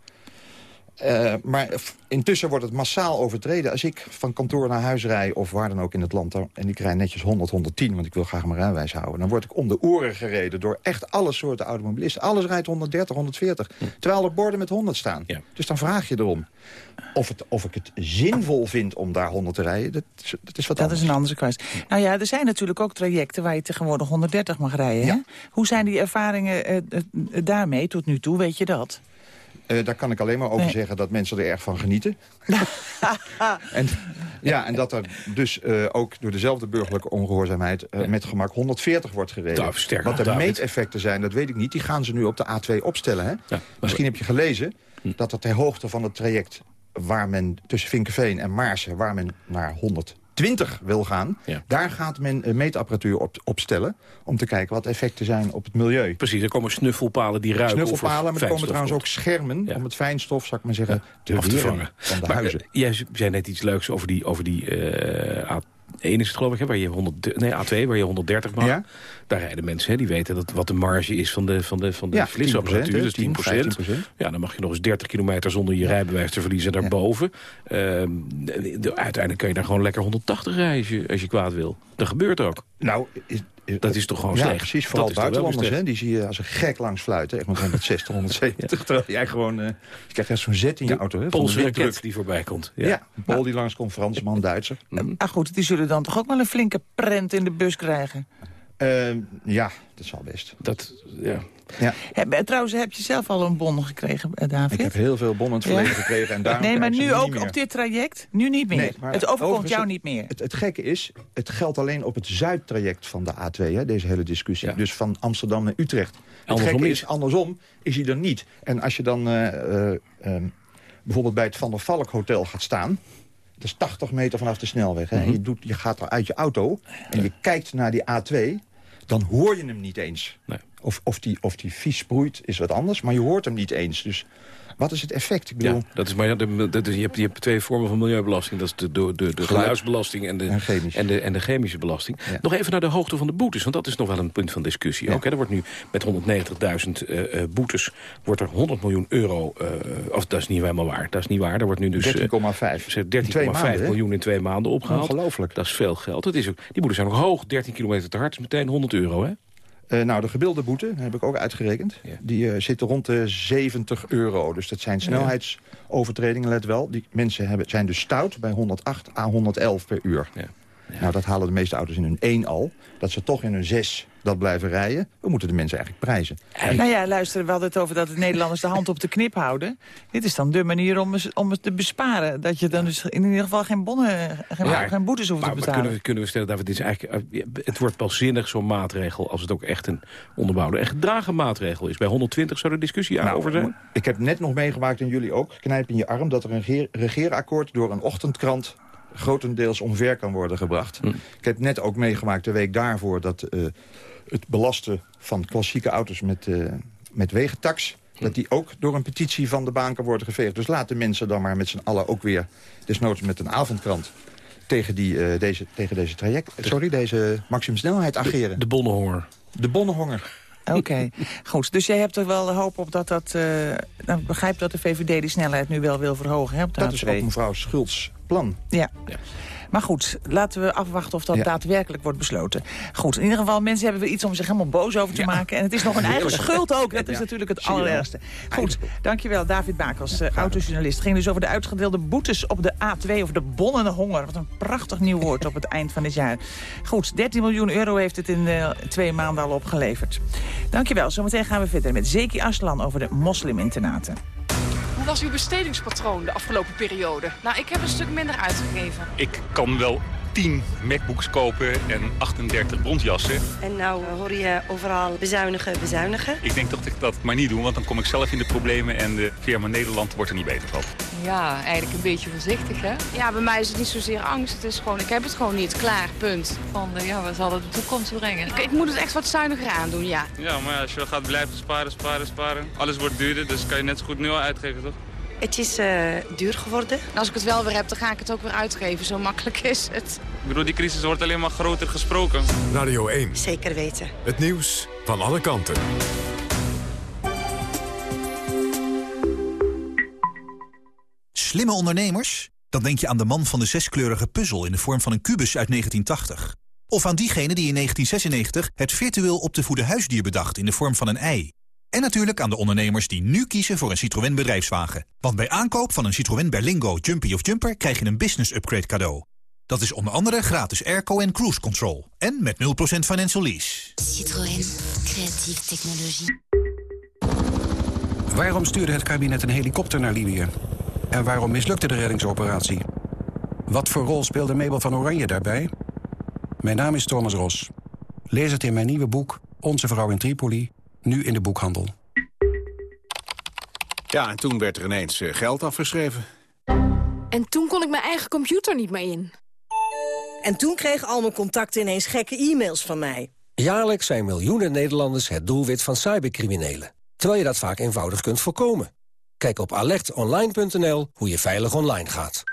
Eh, maar intussen wordt het massaal overtreden. Als ik van kantoor naar huis rij of waar dan ook in het land... dan- en ik rij netjes 100, 110, want ik wil graag mijn rijwijs houden... dan word ik om de oren gereden door echt alle soorten automobilisten. Alles rijdt 130, 140, terwijl er borden met 100 staan. Dus dan vraag je erom. Of, het, of ik het zinvol vind om daar 100 te rijden, dat, is- dat is wat Dat anders. is een andere kwestie. Nou ja, er zijn natuurlijk ook trajecten waar je tegenwoordig 130 mag rijden. Hè? Hoe zijn die ervaringen eh, eh, daarmee tot nu toe? Weet je dat? Eh, daar kan ik alleen maar over Nee. zeggen dat mensen er erg van genieten. [LAUGHS] en, ja, en dat er dus eh, ook door dezelfde burgerlijke ongehoorzaamheid... eh, met gemak 140 wordt gereden. Wat de David. meeteffecten zijn, dat weet ik niet. Die gaan ze nu op de A2 opstellen. Hè? Misschien heb je gelezen Hm. dat er ter hoogte van het traject... waar men tussen Vinkenveen en Maarsen, waar men naar 120 wil gaan... daar gaat men een meetapparatuur op, opstellen... om te kijken wat de effecten zijn op het milieu. Precies, er komen snuffelpalen die ruiken. Snuffelpalen, maar er komen trouwens ook schermen... om het fijnstof, zou ik maar zeggen, te af te vangen. van de maar, huizen. eh, jij zei net iets leuks over die, over die eh, A1 is het geloof ik, hè, waar je 100, nee, A2 waar je 130 mag. Ja. Daar rijden mensen, hè, die weten dat, wat de marge is van de, van de, van de Ja, flitsapparatuur. 10%, dus 10 10, 15%. Ja, dan mag je nog eens 30 kilometer zonder je rijbewijs te verliezen daarboven. De- uiteindelijk kun je daar gewoon lekker 180 rijden als je, als je kwaad wil. Dat gebeurt ook. Nou, is, Dat is toch gewoon ja, slecht? precies. Vooral Dat is toch wel buitenlanders, hè, die zie je als een gek langs fluiten. Echt met [LAUGHS] 160, 170. Terwijl jij gewoon... eh, je krijgt echt zo'n zet in je auto. Hè, van Poolse druk die voorbij komt. Ja, een Pool die langskomt, Fransman, [LAUGHS] Duitser. Ah goed, die zullen dan toch ook wel een flinke prent in de bus krijgen? Ehm, ja, dat zal best. Dat, ja. Ja. Heb, eh, trouwens, heb je zelf al een bon gekregen, eh, David? Ik heb heel veel bonnen in het verleden Ja? gekregen. En daarom nee, maar nu ook op dit traject? Nu niet meer? Nee, het overkomt jou niet meer? Het, het gekke is, het geldt alleen op het Zuidtraject van de A2, hè, deze hele discussie. Dus van Amsterdam naar Utrecht. Het Andersom gekke is, andersom is hij er niet. En als je dan eh, eh, ehm, bijvoorbeeld bij het Van der Valk Hotel gaat staan... dat is 80 meter vanaf de snelweg. Hè, Mhm. je, doet, je gaat er uit je auto en je kijkt naar die A2... dan hoor je hem niet eens. Of, of, die, of die vies sproeit is wat anders, maar je hoort hem niet eens. Dus wat is het effect? Ik bedoel, Ja, dat is, maar dat is, je, hebt, je hebt twee vormen van milieubelasting. Dat is de, de, de, de Geluid. geluidsbelasting en de, En chemisch. en, de, en de chemische belasting. Nog even naar de hoogte van de boetes, want dat is nog wel een punt van discussie. Ook, hè. Er wordt nu met 190.000 eh, eh, boetes wordt er 100 miljoen euro... eh, of dat is niet helemaal waar. Dat is niet waar. Er wordt nu dus... eh, 13,5. zeg, twee 13,5 maanden, hè? miljoen in twee maanden opgehaald. Ongelooflijk. Dat is veel geld. Dat is ook, die boetes zijn ook hoog. 13 kilometer te hard is meteen 100 euro, hè? Eh, nou, de gebilde boete, heb ik ook uitgerekend. Die eh, zitten rond de 70 euro. Dus dat zijn snelheidsovertredingen, let wel. Die mensen hebben, zijn dus stout bij 108 à 111 per uur. Nou, dat halen de meeste auto's in hun 1 al. Dat ze toch in hun 6 dat blijven rijden. We moeten de mensen eigenlijk prijzen. Nou ja, luister, we hadden het over dat de Nederlanders de hand op de knip houden. Dit is dan de manier om, om het te besparen. Dat je dan dus in ieder geval geen bonnen, geen, Maar- geen boetes hoeft maar, te maar betalen. kunnen, we, kunnen we stellen, David, dit is eigenlijk, eh, het wordt pas zinnig zo'n maatregel... als het ook echt een onderbouwde en gedragen maatregel is. Bij 120 zou de discussie Nou, over zijn. Ik heb net nog meegemaakt, en jullie ook, knijp in je arm... dat er een regeer- regeerakkoord door een ochtendkrant grotendeels omver kan worden gebracht. Hm. Ik heb net ook meegemaakt de week daarvoor... dat eh, het belasten van klassieke auto's met, eh, met wegentax... Hm. dat die ook door een petitie van de baan kan worden geveegd. Dus laten mensen dan maar met z'n allen ook weer... desnoods met een avondkrant tegen, die, eh, deze, tegen deze traject... Sorry, deze maximumsnelheid ageren. De bonnenhonger. De bonnenhonger. Oké, goed. Dus jij hebt er wel de hoop op dat dat... eh nou, ik begrijp dat de VVD die snelheid nu wel wil verhogen, hè, op de Dat is A2. ook mevrouw Schultz plan. Ja. Maar goed, laten we afwachten of dat Ja. daadwerkelijk wordt besloten. Goed, in ieder geval, mensen hebben weer iets om zich helemaal boos over te maken. En het is nog een eigen [LAUGHS] schuld ook. Dat is natuurlijk het allerergste. Goed, dankjewel David Bakels, eh, autojournalist. Het ging dus over de uitgedeelde boetes op de A2 of de bonnende honger. Wat een prachtig nieuw woord op het eind van dit jaar. Goed, 13 miljoen euro heeft het in eh, twee maanden al opgeleverd. Dankjewel. Zometeen gaan we verder met Zeki Aslan over de mosliminternaten. Hoe was uw bestedingspatroon de afgelopen periode? Nou, ik heb een stuk minder uitgegeven. Ik kan wel 10 MacBooks kopen en 38 bontjassen. En nou eh, hoor je overal bezuinigen, bezuinigen. Ik denk dat ik dat maar niet doe, want dan kom ik zelf in de problemen... en de firma Nederland wordt er niet beter van. Ja, eigenlijk een beetje voorzichtig, hè? Ja, bij mij is het niet zozeer angst. Het is gewoon, ik heb het gewoon niet. Klaar, punt. Van, ja, wat zal het de toekomst brengen? Ik, ik moet het echt wat zuiniger aandoen, ja. Ja, maar als je gaat blijven sparen, sparen, sparen... alles wordt duurder, dus kan je net zo goed nu al uitgeven, toch? Het is eh, duur geworden. En als ik het wel weer heb, dan ga ik het ook weer uitgeven. Zo makkelijk [LAUGHS] is het. Ik bedoel, die crisis wordt alleen maar groter gesproken. Radio 1. Zeker weten. Het nieuws van alle kanten. Slimme ondernemers? Dan denk je aan de man van de zeskleurige puzzel in de vorm van een kubus uit 1980. Of aan diegene die in 1996 het virtueel op te voeden huisdier bedacht in de vorm van een ei. En natuurlijk aan de ondernemers die nu kiezen voor een Citroën bedrijfswagen. Want bij aankoop van een Citroën Berlingo, Jumpy of Jumper krijg je een business upgrade cadeau. Dat is onder andere gratis airco en cruise control. En met 0% financial lease. Citroën. Creatieve technologie. Waarom stuurde het kabinet een helikopter naar Libië? En waarom mislukte de reddingsoperatie? Wat voor rol speelde Mabel van Oranje daarbij? Mijn naam is Thomas Ros. Lees het in mijn nieuwe boek Onze Vrouw in Tripoli, nu in de boekhandel. Ja, en toen werd er ineens eh, geld afgeschreven. En toen kon ik mijn eigen computer niet meer in. En toen kregen al mijn contacten ineens gekke e-mails van mij. Jaarlijks zijn miljoenen Nederlanders het doelwit van cybercriminelen. Terwijl je dat vaak eenvoudig kunt voorkomen. Kijk op alertonline.nl hoe je veilig online gaat.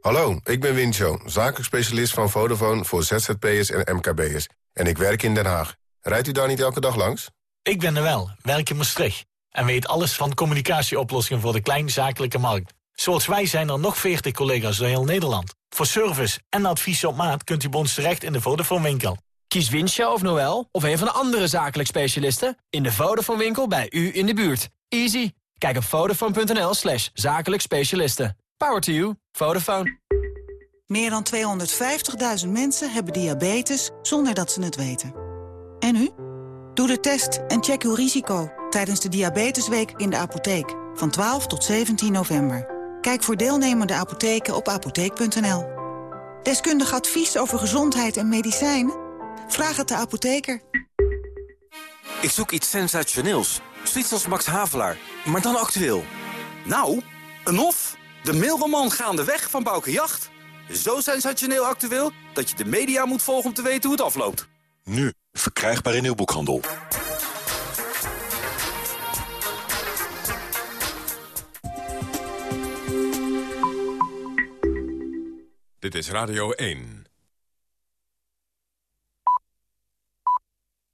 Hallo, ik ben Wincho, zakelijk specialist van Vodafone voor ZZP'ers en MKB'ers. En ik werk in Den Haag. Rijdt u daar niet elke dag langs? Ik ben er wel, werk in Maastricht. En weet alles van communicatieoplossingen voor de kleinzakelijke markt. Zoals wij zijn er nog 40 collega's door heel Nederland. Voor service en advies op maat kunt u bij ons terecht in de Vodafone winkel. Kies Winsja of Noel of een van de andere zakelijk specialisten... in de Vodafone winkel bij u in de buurt. Easy. Kijk op vodafone.nl slash zakelijk specialisten. Power to you. Vodafone. Meer dan 250.000 mensen hebben diabetes zonder dat ze het weten. En u? Doe de test en check uw risico tijdens de Diabetesweek in de apotheek. Van 12 tot 17 november. Kijk voor deelnemende apotheken op apotheek.nl. Deskundig advies over gezondheid en medicijnen? Vraag het de apotheker. Ik zoek iets sensationeels. Zoiets als Max Havelaar, maar dan actueel. Nou, een of. De mailroman Gaandeweg van Bouke Jacht. Zo sensationeel actueel dat je de media moet volgen om te weten hoe het afloopt. Nu, verkrijgbaar in uw boekhandel. Dit is Radio 1.